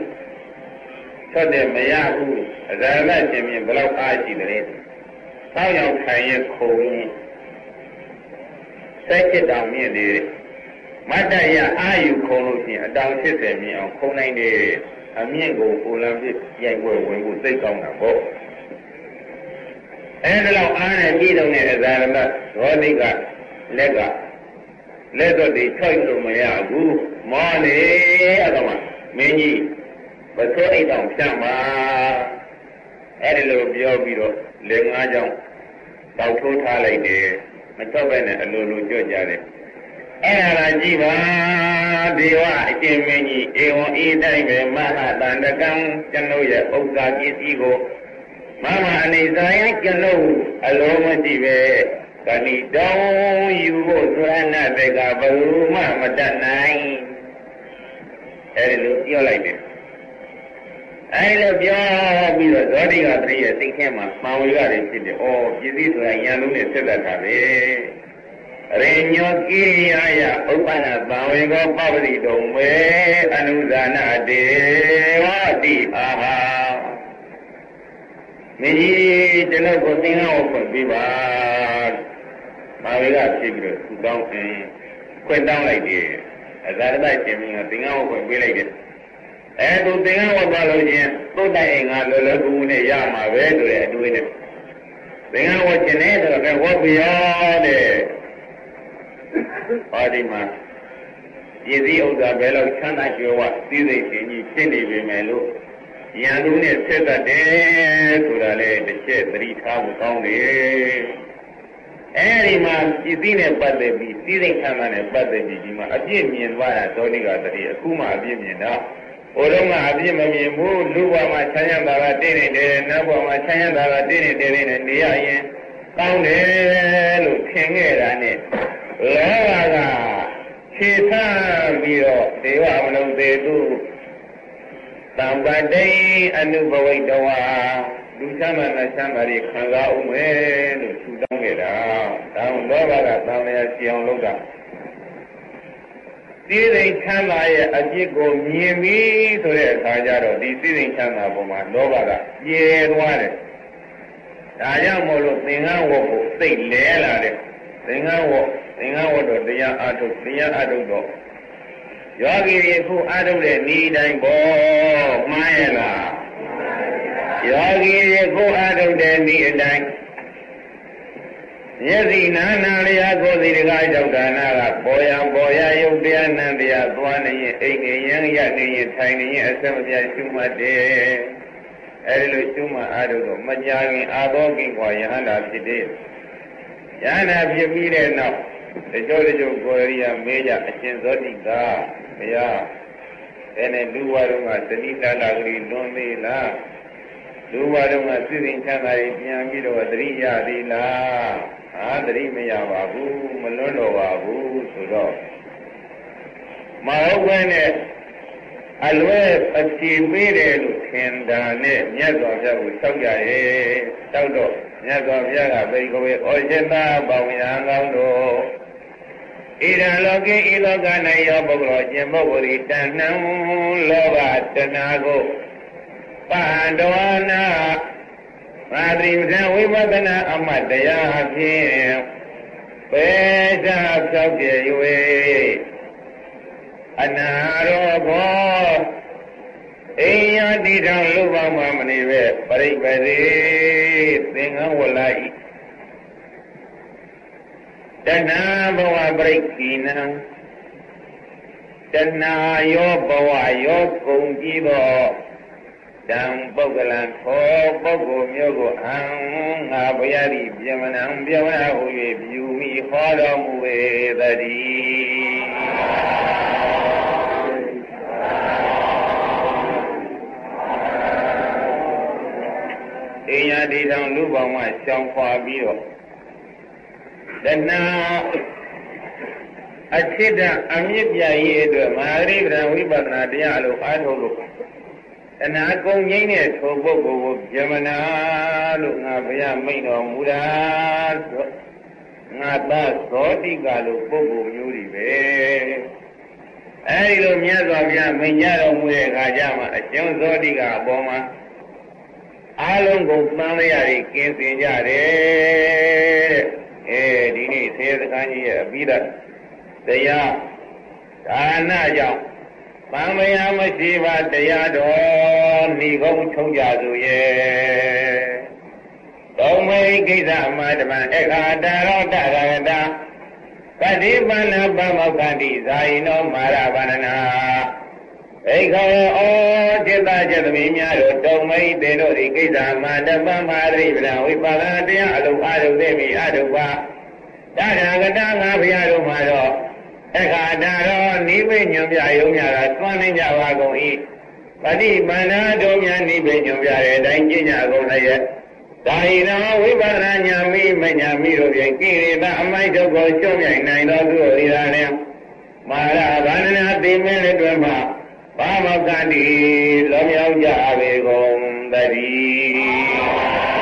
။ချော့တယ်မရဘူး။အဇာရလိုက်ရှင်မင်းဘယ်လောက်အားရှိတယ်။ဆောင်းရောက်ခံရင်ခုံရင်စိုက်ချစ်တောင်မြင့်နေတယ်။မတ္တရအာယူခုံလို့ရှိရင်အတောင်80မြင့်အောင်ခုံနိုင်တယ်။ အမြင့်ကိုကိုလံပြည့်ရိုက်ွယ်ဝင်ဖို့သိကောင်းတာပေါ့အဲဒီလောက်အားနဲ့ပြည်တော်တဲ့အဇာရမရောတိကလက်ကလက်တော့ဒီထွက်လို့မရဘူးမောနေအကောင်မင်းကြီးပစောအိတ်တောင်ဖြတ်မှာအဲဒီလိုပြောပြီးတော့လေငါးကြောင့်တောက်ထိုးထားလိုက်တယ်မတော့ပဲနဲ့အလိုလိုကြွကြတယ် အဲ့ဒါကကြည့်ပါဒေဝအရှင်မင်းကြီးဧဝံဤတိုင်းပဲမဟာတန္တကံကျွန်ုပ်ရဲ့ဥစ္စာပစ္စည်းကိုမမအနေစာယကျွန်ုပ်အလိုမရှိပဲကဏိတောင်းယူဖို့သုရဏတေကဘယ်သူမှမတတ်နိုင်အဲ့ဒီလိုပြောလိုက်တယ်အဲ့လိုပြောပြီးတော့ဇောတိကတည်းရဲ့စိတ်ထဲမှာမှန်ဝေရတယ်ဖြစ်တယ်။အော်ပစ္စည်းဆိုတာဉာဏ်လုံးနဲ့ဆက်တတ်တာပဲ။ ရိညောကိရိယာယဥပ္ပန္နသံဝေကောပပတိတုံဝေအနုဇာနာတေဝတိအာဟာမင်းကြီးကျွန်တော်ကိုသင်္ကန်းကိုဖွင့်ပေးပါမာဝေကဖြစ်ပြီးတော့သူတောင်းအင်းခွင့်တောင်းလိုက်တယ်အဇာရတရှင်မင်းကသင်္ကန်းကိုဖွင့်ပေးလိုက်တယ်အဲသူသင်္ကန်းကိုသွားလို့ချင်းသုတ်တိုင်အိမ်ကလောလောကူကူနဲ့ရမှာပဲဆိုတဲ့အတွေးနဲ့သင်္ကန်းကိုကျင်နေဆိုတော့ဝတ်ပြရောတဲ့ ပါဒီမှာရည်စည်းဥစ္စာဘယ်လောက်ချမ်းသာကြွယ်ဝသိသိချင်းကြီးဖြစ်နေပြီမယ်လို့ရန်သူနဲ့ဆက်သက်တယ်ဆိုတာလေတစ်ချက်သတိထားဖို့ကောင်းတယ်အဲဒီမှာကြည်သီးနဲ့ပတ်သက်ပြီးသိသိချမ်းသာနဲ့ပတ်သက်ပြီးဒီမှာအပြည့်မြင်သွားတာသောတိကတည်းအခုမှအပြည့်မြင်တော့ဟိုတော့ကအပြည့်မမြင်ဘူးလူဘဝမှာချမ်းသာတာကတင်းနေတယ်နတ်ဘဝမှာချမ်းသာတာကတင်းနေတယ်နဲ့နေရရင်ကောင်းတယ်လို့ထင်ခဲ့တာနဲ့ လောကကခြေဆန်းပြီးတော့ဒေဝမနုသေတုတံပတိအနုဘဝိတဝါလူချမ်းသာနဲ့ချမ်းသာတွေခံစားအောင်မယ်လို့ထူတောင်းခဲ့တာဒါမှလောဘကသံဃာရှိအောင်လုပ်တာသစိစိတ်ချမ်းသာရဲ့အပြစ်ကိုမြင်ပြီဆိုတဲ့အခါကျတော့ဒီစိစိတ်ချမ်းသာပုံမှာလောဘကကျေသွားတယ်ဒါကြောင့်မို့လို့သင်္ကန်းဝတ်ကိုစိတ်လဲလာတယ်သင်္ကန်းဝတ်သင်္ကန်းဝတ်တော့တရားအထုတ်တရားအထုတ်တော့ယောဂီတွေခုအထုတ်တဲ့ဤတိုင်းပေါ်မှားရဲ့လားယောဂီတွေခုအထုတ်တဲ့ဤအတိုင်းမျက်စိနာနာလျာကိုယ်စီတကားရောက်တာနာကပေါ်ရပေါ်ရယုတ်တရားနံတရားသွားနေရင်အိမ်နေရင်ရနေရင်ထိုင်နေရင်အဆက်မပြတ်ရှုမှတ်တယ်အဲဒီလိုရှုမှတ်အားထုတ်တော့မကြာခင်အာသောကိကွာယဟန္တာဖြစ်တယ်ယဟန္တာဖြစ်ပြီးတဲ့နောက် တချို့တချို့ကိုရိယာမေးကြအရှင်ဇောတိကဘုရားအဲ့နဲ့လူဝါတို့ကသတိတလာကလေးလွန်သေးလားလူဝါတို့ကစိစဉ်ချမ်းသာရင်ပြန်ပြီးတော့သတိရသေးလားဟာသတိမရပါဘူးမလွတ်တော့ပါဘူးဆိုတော့မဟုတ်ဘဲနဲ့အလွဲအဖြေပေးတယ်လို့ထင်တာနဲ့မြတ်စွာဘုရားကိုတောက်ကြရဲ့တောက်တော့မြတ်စွာဘုရားကဘိကဝေဩရှင်သာပေါင်းရန်ကောင်းတို့ ဣဒံလောကေဤလောက၌ယောပုဂ္ဂလောကျင်ပုဂ္ဂိုလ်ဤတဏ္ဏံလောဘတဏှာကိုပန္တောနာမာတိပဒံဝိပဿနာအမတ်တရားဖြင့်ပေသာဖြောက်ပြ၍အနာရောဘောအိယတိထံလူပေါင်းမှမနေပဲပရိပတိသင်္ကန်းဝလာဤ တဏှာဘဝပရိက္ခိနံတဏှာယောဘဝယောကုန်ပြီးတော့တံပုဂ္ဂလံခောပုဂ္ဂိုလ်မျိုးကိုအံငါဘုရားသည်ပြမနံပြမနာဟု၍ပြုမိဟောတော်မူပေသတည်းအိယာဒီတောင်လူပေါင်းမှရှောင်ခွာပြီးတော့ တဏှာအချစ်တဲ့အမြင့်ပြရေးအတွက်မဟာရိပဒဝိပဿနာတရားလို့အားထုတ်လို့တဏှာကုန်ငိမ့်တဲ့ထိုပုဂ္ဂိုလ်ကိုယမနာလို့ငါဘုရားမိန့်တော်မူတာဆိုငါသားဇောတိကလို့ပုဂ္ဂိုလ်မျိုးတွေပဲအဲဒီလိုမြတ်စွာဘုရားမိန့်ကြတော်မူတဲ့အခါကျမှအကျဉ်းဇောတိကအပေါ်မှာအလုံးကုန်သံဃာတွေကင်းစင်ကြတယ် အဲဒီနေ့သေစခန်းကြီးရဲ့အပြီးတော့တရားဒါနကြောင့်သံဃာမရှိပါတရားတော်ဏီကုံထုံးကြဆိုရဲ့သုံးမိကိစ္စမှာဓမ္မအခါတာရောတရကတာကတိပဏပမောက္ခတိဇာယိနောမာရဗန္ဒနာဧခေဩจิตจิตသမီးများတို့တုံမိတ်တေတို့ဒီကိစ္စမှာဓမ္မမာရိပဒဝိပါဒနာတရားအလုံးအားထုတ်သိပြီအထုပါတရကတာငါဘုရားတို့မှာတော့အခါတာတော့နိဗ္ဗာန်ညွန်ပြယုံများတာသွန်နေကြပါကုန်၏ပฏิပန္နာတို့များနိဗ္ဗာန်ညွန်ပြတဲ့အတိုင်းကျင့်ကြကုန်လည်းရဲ့ဒါဟိနဝိပဿနာဉာဏ်မိမဉာဏ်မိတို့ဖြင့်ကိရိတာအမိုက်တို့ကိုကျွတ်မြိုင်နိုင်တော်သူတို့ဤသာနဲ့မာရဗန္ဒနာသိမင်းတွေမှာ ဘာမောကတိလောမြောက်ကြပေကုန်တည်း